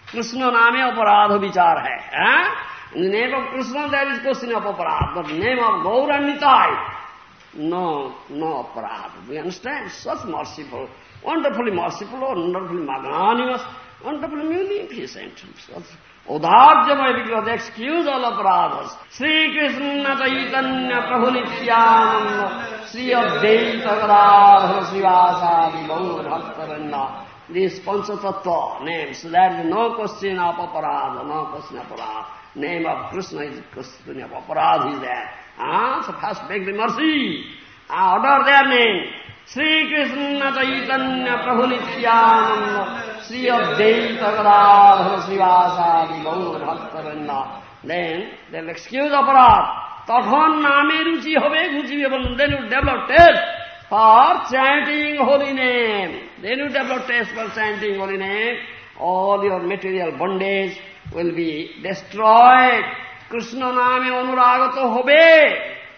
Krishna name aparad vichar hai. Eh? In the name of Krishna, there is question of aparad. But in the name of Gaur and Nitai, no, no aparad. We understand. Such merciful, wonderfully merciful, wonderfully magnanimous, wonderfully munificent. Such उदार्जमय विग्रह excuse all अपराधस श्री कृष्ण चैतन्य प्रभु नित्यानंद श्री अद्वैत गदाधर श्रीवासादि Gaura भक्तवृंदा this Panchatattva names that no question of अपराध no question अपराध name of Krishna is question of अपराध is that Ah, so first beg the mercy. Ah, order their name. Sri Krishna Chaitanya Prabhu Nityananda Sri Advaita Gadadhara Srivasadi Gaur Bhaktaranda Then they'll excuse aparadha. তখন নামে রুচি হবে বুঝিবে বলুন then you develop taste for chanting holy name then you develop taste for chanting holy name all your material bondage will be destroyed. Krishna নামে অনুরাগত হবে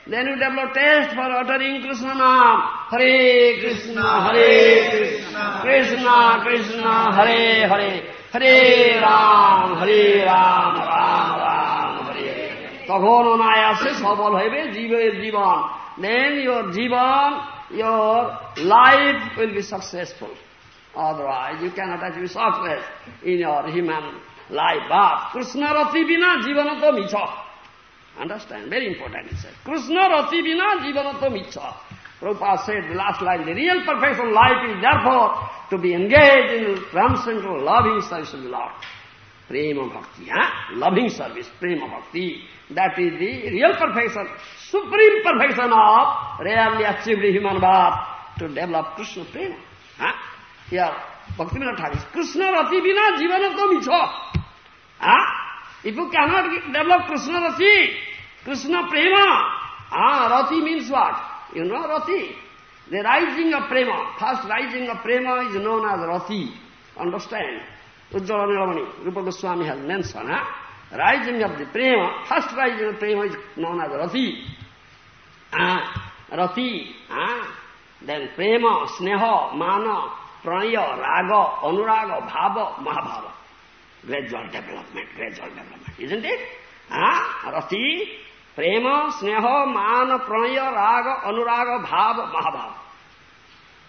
Then you develop taste for uttering Krishna Nam. Hare Krishna, Hare Krishna, Krishna Krishna, Hare Hare, Hare Ram, Hare Ram, Ram Ram, Hare. তখন অনায়াসে সবল হইবে জীবের জীবন then your jivan your life will be successful Otherwise, you cannot achieve success in your human life. But Krishna Rati Bina Jivanato Micha. Understand? Very important, he said. Krishna Rati Bina Jivanato Micha. Prabhupada said the last line, the real perfection of life is therefore to be engaged in transcendental loving service of the Lord. Prema Bhakti, huh? loving service, Prema Bhakti. That is the real perfection, supreme perfection of rarely achieved human birth to develop Krishna Prema. Huh? Here, Bhakti Thakur Krishna Rati Bina Jivanato Micha. If you cannot develop Krishna Rati, Krishna Prema, ah, Rati means what? You know Rati? The rising of Prema, first rising of Prema is known as Rati. Understand? Ujjvala Nilamani, Rupa Goswami has mentioned, huh? Rising of the Prema, first rising of Prema is known as Rati. Ah, Rati, ah, then Prema, Sneha, Mana, Pranaya, Raga, Anuraga, Bhava, Mahabhava. Gradual development, gradual development, isn't it? Ah, Rati, Prema, Sneha, Mana, Pranaya, Raga, Anuraga, Bhava, Mahabhava.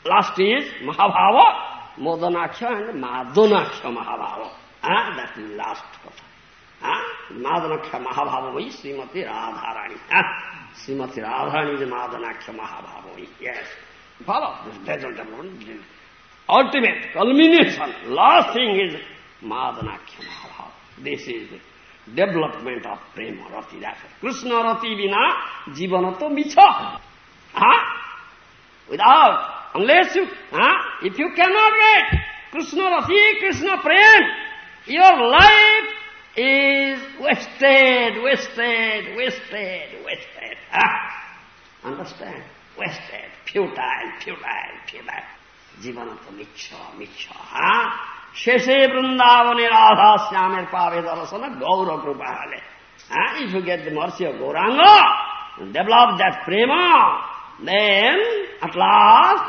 Last is Mahabhava, Modanaksha and Madanaksha Mahabhava. Ah, that is last কথা. Ah, Madanaksha Mahabhava is Srimati Radharani. Ah, Srimati Radharani is Madanaksha Mahabhava. Yes. Follow this gradual development. Ultimate culmination, last thing is Madanakhya This is the development of prema rati. That's Krishna rati vina jivanato micha. Huh? Without, unless you, huh? if you cannot get Krishna rati, Krishna prem, your life is wasted, wasted, wasted, wasted. Huh? Understand? Wasted, futile, futile, futile. Jivanato micha, micha. Huh? শেষে বৃন্দাবনে রাধা শ্যামের পাবে দর্শন গৌর কৃপা হলে হ্যাঁ if you get mercy of Gauranga develop that prema then at last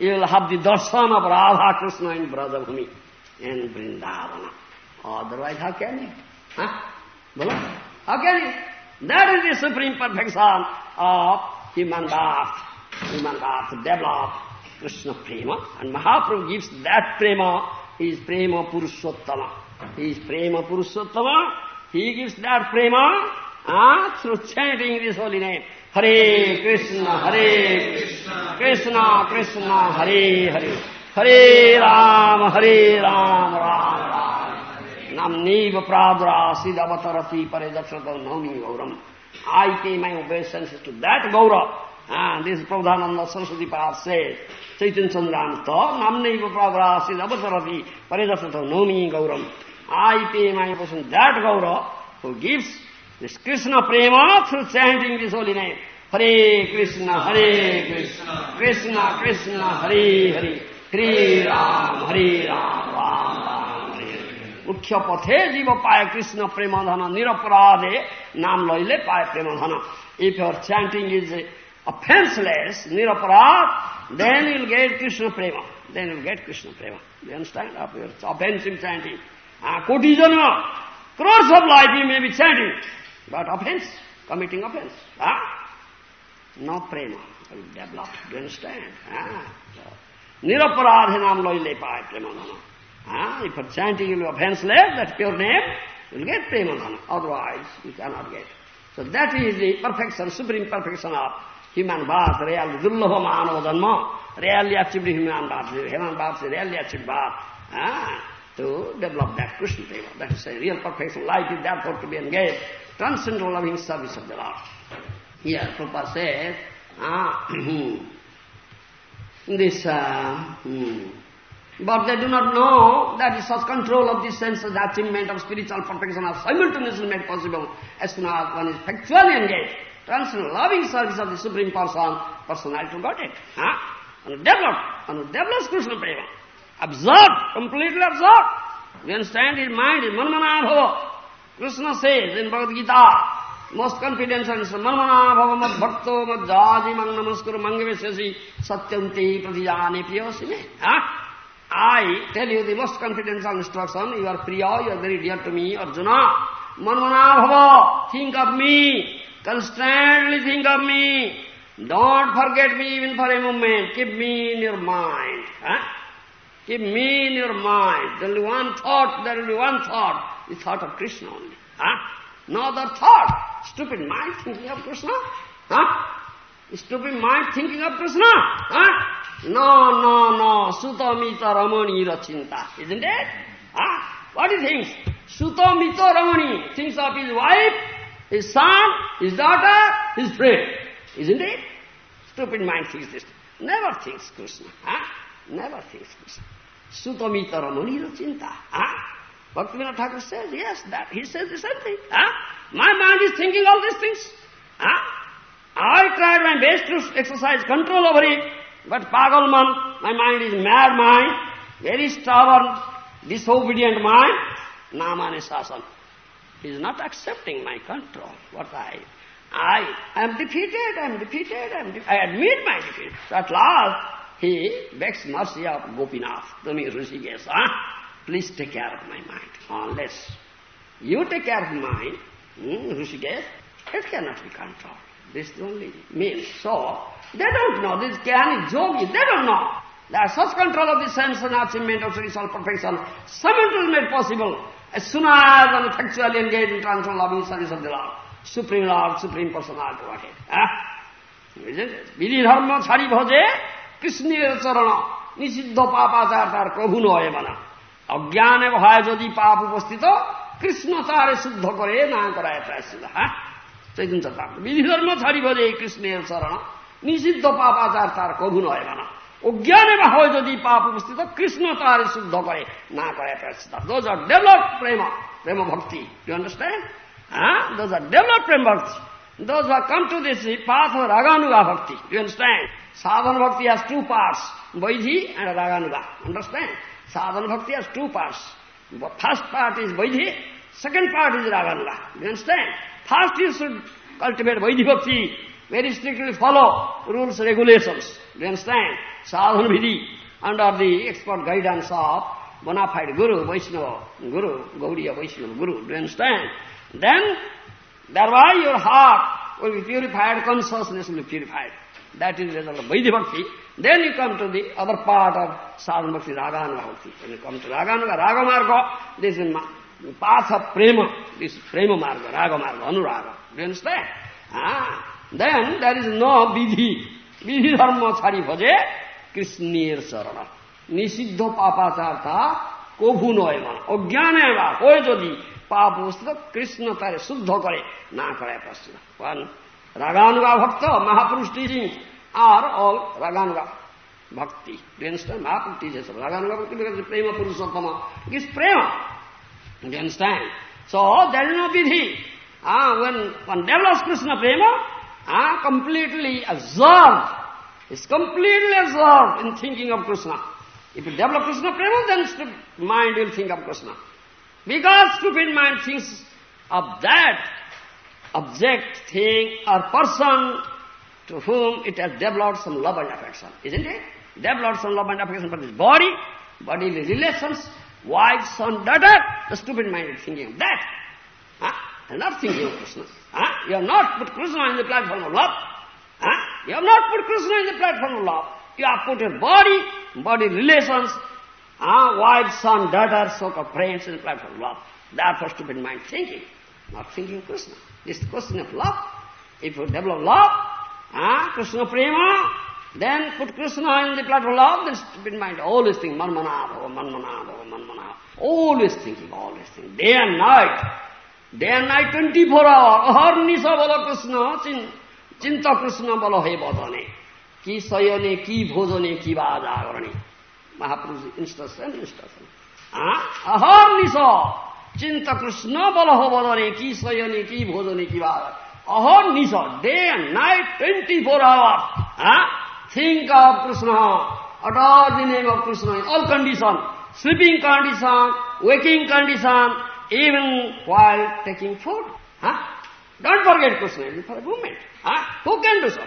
you will have the darshan of Radha Krishna in Brajabhumi in Vrindavana. Otherwise, how can you? Huh? Bolo? How can you? That is the supreme perfection of human birth. Human birth develop Krishna prema. And Mahaprabhu gives that prema Prema Purushottama. He gives that Prema ah, through chanting this holy name. Hare Krishna, Hare Krishna, Krishna Krishna, Hare Hare. Hare Ram, Hare Ram, Ram Ram. Namniva pradra siddhavatarati paridakshata nami gauram. I pay my obeisances to that Gaura. And this Pradhananda Saraswati Path says, Chaitanya Chandranata, Namnaiva Pravrasid Abhasarathi, Paridasata Nomi Gauram. I pay my person that Gaura who gives this Krishna Prema through chanting this holy name. Hare Krishna, Hare Krishna, Krishna Krishna, Hare Hare, Hare Ram, Hare Ram, Ram Ram, Hare মুখ্য পথে জীব পায় কৃষ্ণ প্রেমধন নিরপরাধে নাম লইলে পায় প্রেমধন if your chanting is offenseless, niraparad, then you'll get Krishna prema. Then you'll get Krishna prema. You understand? Of your offensive chanting. Ah, koti janma, crores of life you may be chanting, but offense, committing offense. Ah? No prema will develop. Do you understand? Ah. So, niraparad nam loile pae prema dhana. Ah, if you're chanting you'll be offenseless, that's pure name, you'll get prema. Otherwise, you cannot get. So that is the perfection, supreme perfection of human birth, really dullabha manava janma, really achieved human birth, human birth is really achieved birth, ah, to develop that Krishna prema. That is a real perfection. Life is therefore to be engaged, transcendental loving service of the Lord. Here Prabhupada says, ah, this, uh, hmm, but they do not know that such control of the senses, achievement of spiritual perfection are simultaneously made possible as soon as one is factually engaged transcendental loving service of the Supreme Person, personality got it. Huh? And develop, and develops Krishna Prema. Absorb, completely absorb. You understand? His mind is manmana bhava. Krishna says in Bhagavad Gita, most confidential answer, manmana bhava mad bhakto mad jaji mang namaskuru mangaveshyasi satyante pratijane priyosime. Huh? I tell you the most confidential instruction, you are priya, you are very dear to me, Arjuna. Manmana bhava, think of me, Constantly think of me. Don't forget me even for a moment. Keep me in your mind. Huh? Keep me in your mind. There will be one thought, there will be one thought. The thought of Krishna only. Huh? No other thought. Stupid mind thinking of Krishna. Huh? Stupid mind thinking of Krishna. Huh? No, no, no. Sutamita Ramani Rachinta. Isn't it? Huh? What do you think? Sutamita Ramani thinks of his wife his son, his daughter, his friend. Isn't it? Stupid mind thinks this. Never thinks Krishna. Huh? Never thinks Krishna. Sutamita Ramanira Chinta. Huh? Bhaktivinoda Thakur says, yes, that he says the same thing. Huh? My mind is thinking all these things. Huh? I tried my best to exercise control over it, but Pagalman, my mind is mad mind, very stubborn, disobedient mind, Namane Sasan. He is not accepting my control. What I, I am defeated, I am defeated, I, am de I admit my defeat. So at last, he begs mercy of Gopinath, to me Rishikesh, huh? please take care of my mind. Unless you take care of mine, hmm, it cannot be controlled. This is only means. So, they don't know. This Jnani Yogi, they don't know. That such control of the sense and achievement of spiritual perfection, simultaneously made possible as soon as factually engaged in transcendental loving service of the Lord, Supreme Lord, Supreme Personality Godhead. Huh? Isn't it? Vidhi dharma chari bhaje, কৃষ্ণের চরণ নিষিদ্ধ পাপাচার তার প্রভু নয় মানা অজ্ঞানে ভয় যদি পাপ উপস্থিত কৃষ্ণ তারে শুদ্ধ করে না করায় প্রায়শ্চিত হ্যাঁ চৈতন্য চতাম বিধিধর্ম ছাড়িব যে কৃষ্ণের চরণ নিষিদ্ধ পাপাচার তার কভু নয় মানা অজ্ঞানে বা হয় যদি পাপ উপস্থিত কৃষ্ণ তার শুদ্ধ করে না করে those are develop prema prema bhakti you understand হ্যাঁ those are develop prema bhakti those who come to this path of Raganuga Bhakti. You understand? Sadhana Bhakti has two parts, Vaidhi and Raganuga. Understand? Sadhana Bhakti has two parts. First part is Vaidhi, second part is Raganuga. You understand? First you should cultivate Vaidhi Bhakti, very strictly follow rules, regulations. Do You understand? sadhana vidhi under the expert guidance of bona fide Guru, Vaishnava, Guru, Gaudiya Vaishnava Guru. Do you understand? Then, thereby your heart will be purified, consciousness will be purified. That is the result of Vaidhi Bhakti. Then you come to the other part of sadhana bhakti, Raganuga Bhakti. When you come to Raganuga, Raga Marga, this is path of Prema, this Prema Marga, Raga Marga, Anuraga. Do you understand? Ah, then there is no Vidhi. Vidhi Dharma Chari Bhaje, কৃষ্ণের চরণ নিষিদ্ধ পাপাচার তা কভু নয় মন অজ্ঞানে বা হয় যদি পাপ বস্তু কৃষ্ণ তারে শুদ্ধ করে না করে প্রশ্ন রাগানুগা ভক্ত মহাপুরুষ টিচিং আর অল রাগানুগা ভক্তি মহাপুরুষ টিচেস রাগানুগা ভক্তি because Prem Purushottam is prema you understand so there is no vidhi Ah, when one develops Krishna prema, ah, completely absorbed, is completely absorbed in thinking of Krishna. If you develop Krishna prema, then mind will think of Krishna. Because stupid mind thinks of that object, thing, or person to whom it has developed some love and affection, isn't it? Developed some love and affection for this body, bodily relations, wife, son, daughter, the stupid mind is thinking of that. You're not thinking of Krishna. Huh? You have not put Krishna in the platform of love. Huh? You have not put Krishna in the platform of love. You have put your body, body relations, huh? wife, son, daughter, so-called friends in the platform of love. Therefore stupid mind thinking, not thinking Krishna. This is question of love. If you develop love, huh? Krishna prema, then put Krishna in the platform of love, then stupid mind always think, manmana, bhava, manmana, bhava, manmana. Always thinking, always thinking, day and night. Day and night twenty four hour অহর্নিশ বল কৃষ্ণ চিন্ত কৃষ্ণ বল হে বদনে কি শয়নে কি ভোজনে কি বা জাগরণে মহাপুরুষ ইনস্ট্রাকশন ইনস্ট্রাকশন অহর্নিশ চিন্ত কৃষ্ণ বল হ বদনে কি শয়নে কি ভোজনে কি বা অহর্নিশ day and night twenty four hour think of Krishna, adore the name of Krishna. In all condition, sleeping condition, even while taking food. Huh? Don't forget Krishna even for a moment. Huh? Who can do so?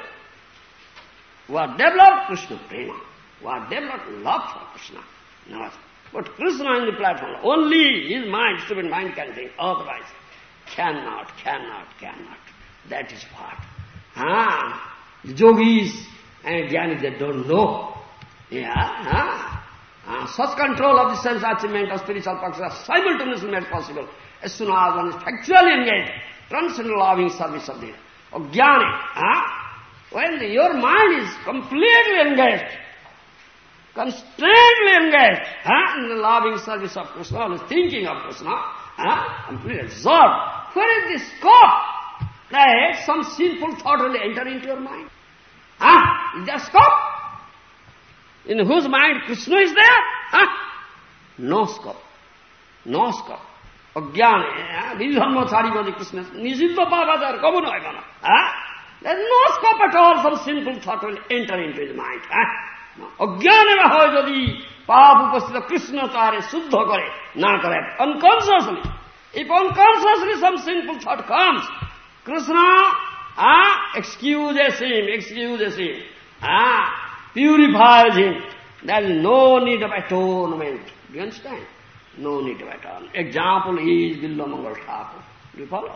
Who have developed Krishna prema, who have developed love for Krishna. No. But Krishna in the platform, only his mind, stupid mind can think, otherwise cannot, cannot, cannot. That is what. Ah, the yogis and jnanis, they don't know. Yeah, ah. Ah. Uh, such control of the sense achievement of spiritual purposes is simultaneously made possible as soon as one is factually engaged, transcendental loving service of the jnana. Huh? When the, your mind is completely engaged, constantly engaged huh? in the loving service of Krishna, thinking of Krishna, huh? completely absorbed, where is the scope that some sinful thought will enter into your mind? Huh? Is there scope? in whose mind Krishna is there, huh? No scope. No scope. Ajnana, Nijhanmachari was Krishna, Nijidva Bhavadar, Kavanayvana. There is no scope at all, some sinful thought will enter into his mind. অজ্ঞানেরা Jadi. যদি Pasita Krishna Krishna Suddha Kare. Na Kare. Unconsciously. If unconsciously some sinful thought comes, Krishna, ah, excuses him, excuses him. Ah, Purifies him. There is no need of atonement. Do you understand? No need of atonement. Example is Billamangal Thakur. Do you follow?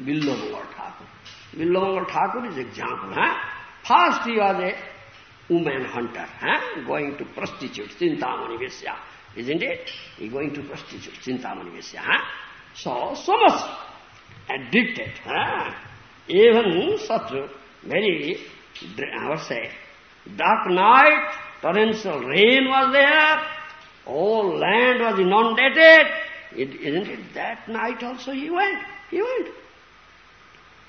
Billamangal Thakur. Billamangal Thakur is example. Huh? First he was a woman hunter, huh? going to prostitute, Chintamani Vesya. Isn't it? He going to prostitute, Chintamani Vesya. Huh? So, so much addicted. Huh? Even such very, would say, Dark night, torrential rain was there, all land was inundated. It, isn't it that night also he went? He went.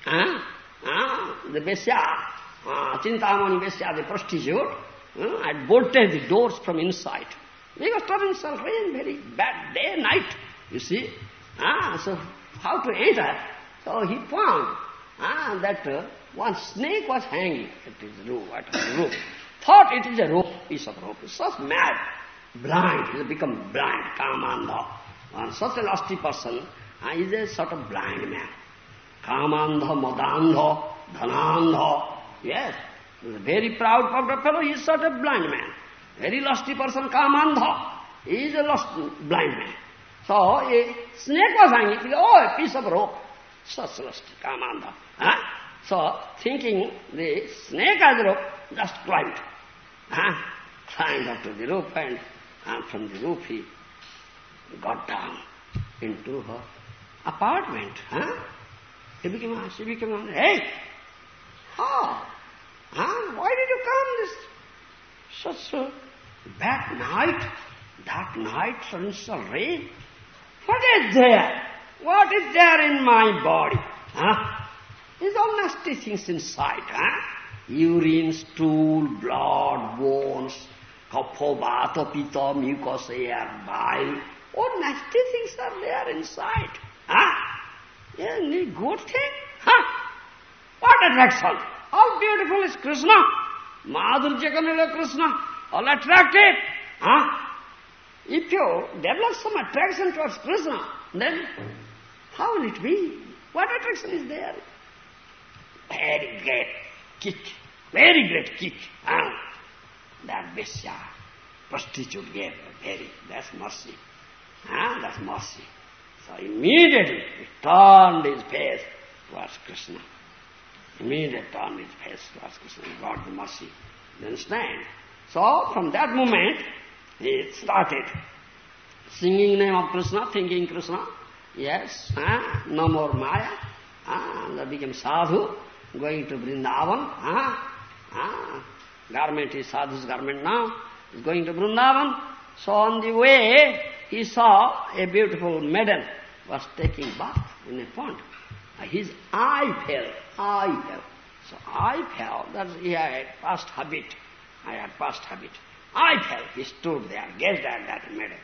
Ah, ah, the Besya, ah, Chintamani Besya, the prostitute, ah, had bolted the doors from inside. Because torrential rain, very bad day, night, you see. Ah, so how to enter? So he found ah, that uh, one snake was hanging at his roof, at his roof. Thought it is a rope, piece of rope. He's so mad, blind. He become blind, kamandha. And such a lusty person uh, is a sort of blind man. Kamandha, madandha, dhanandha. Yes, he's a very proud fellow. He is sort of blind man. Very lusty person, kamandha. He is a lost, blind man. So a snake was hanging. Oh, a piece of rope. Such lusty, kamandha. Huh? So, thinking the snake as rope, just climbed. Huh? Climbed up to the roof and, and from the roof he got down into her apartment. Huh? He became, uh, she became, uh, hey, oh, huh? why did you come this such a bad night, dark night, torrential rain? What is there? What is there in my body? Huh? There's all nasty things inside, huh? Urine, stool, blood, bones, kapha, pitta, mucus, air, bile. All nasty things are there inside. Huh? Yeah, Any good thing? Huh? What attraction? How beautiful is Krishna? Madhurya Kanila Krishna. All attracted. Huh? If you develop some attraction towards Krishna, then how will it be? What attraction is there? Very great kick. Very great kick. Huh? That Vishya, prostitute gave very, that's mercy. Huh? That's mercy. So immediately he turned his face towards Krishna. Immediately turned his face towards Krishna and got the mercy. You understand? So from that moment he started singing name of Krishna, thinking Krishna. Yes, huh? no more Maya. Huh? And became sadhu, going to Vrindavan. Huh? Ah, huh? Ah, garment is sadhu's garment now. He's going to Vrindavan. So on the way, he saw a beautiful maiden was taking bath in a pond. His eye fell, eye fell. So eye fell, that he had past habit. I had past habit. Eye fell, he stood there, gazed at that maiden.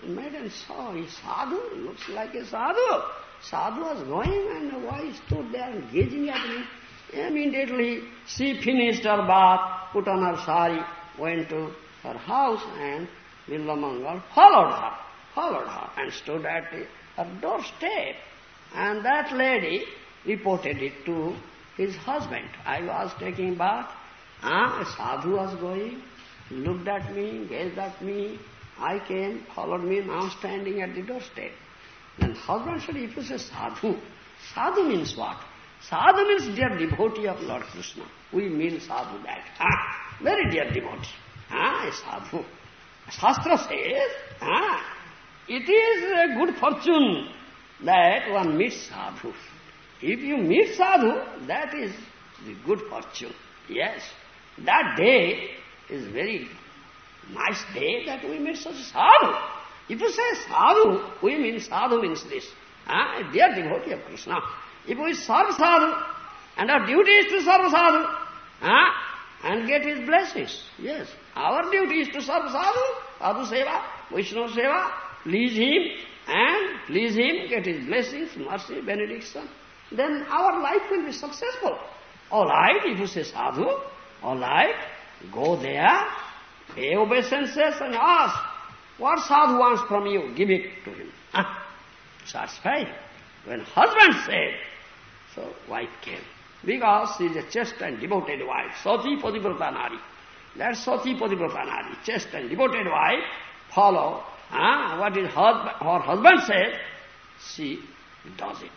The maiden saw his sadhu, looks like a sadhu. Sadhu was going and why wife stood there gazing at me. Immediately she finished her bath, put on her sari, went to her house and Bilvamangal followed her, followed her and stood at her doorstep. And that lady reported it to his husband. I was taking bath, ah, sadhu was going, looked at me, gazed at me, I came, followed me, now standing at the doorstep. Then husband said, if you say sadhu, sadhu means what? Sadhu means dear devotee of Lord Krishna. We mean sadhu that. Ah, very dear devotee. Ah, sadhu. Shastra says, ah, it is a good fortune that one meets sadhu. If you meet sadhu, that is the good fortune. Yes, that day is very nice day that we meet such sadhu. If you say sadhu, we mean sadhu means this. Ah, they are devotee of Krishna. If we serve sadhu, and our duty is to serve sadhu, ah, and get his blessings. Yes, our duty is to serve sadhu, sadhu seva, Vishnu seva, please him, and please him, get his blessings, mercy, benediction. Then our life will be successful. All right, if you say sadhu, all right, go there, pay obeisances and ask, what sadhu wants from you, give it to him. Ah, satisfied. When husband said, so wife came. Because she is a chaste and devoted wife, Sati Pativrata Nari. That Sati Pativrata Nari, chaste and devoted wife, follow ah, what is her, her husband says, she does it.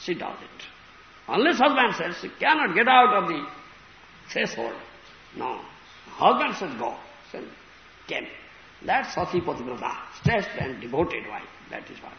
She does it. Unless husband says, she cannot get out of the threshold. No. Husband says, go. Says, came. That's Sati Pativrata, stressed and devoted wife. That is what.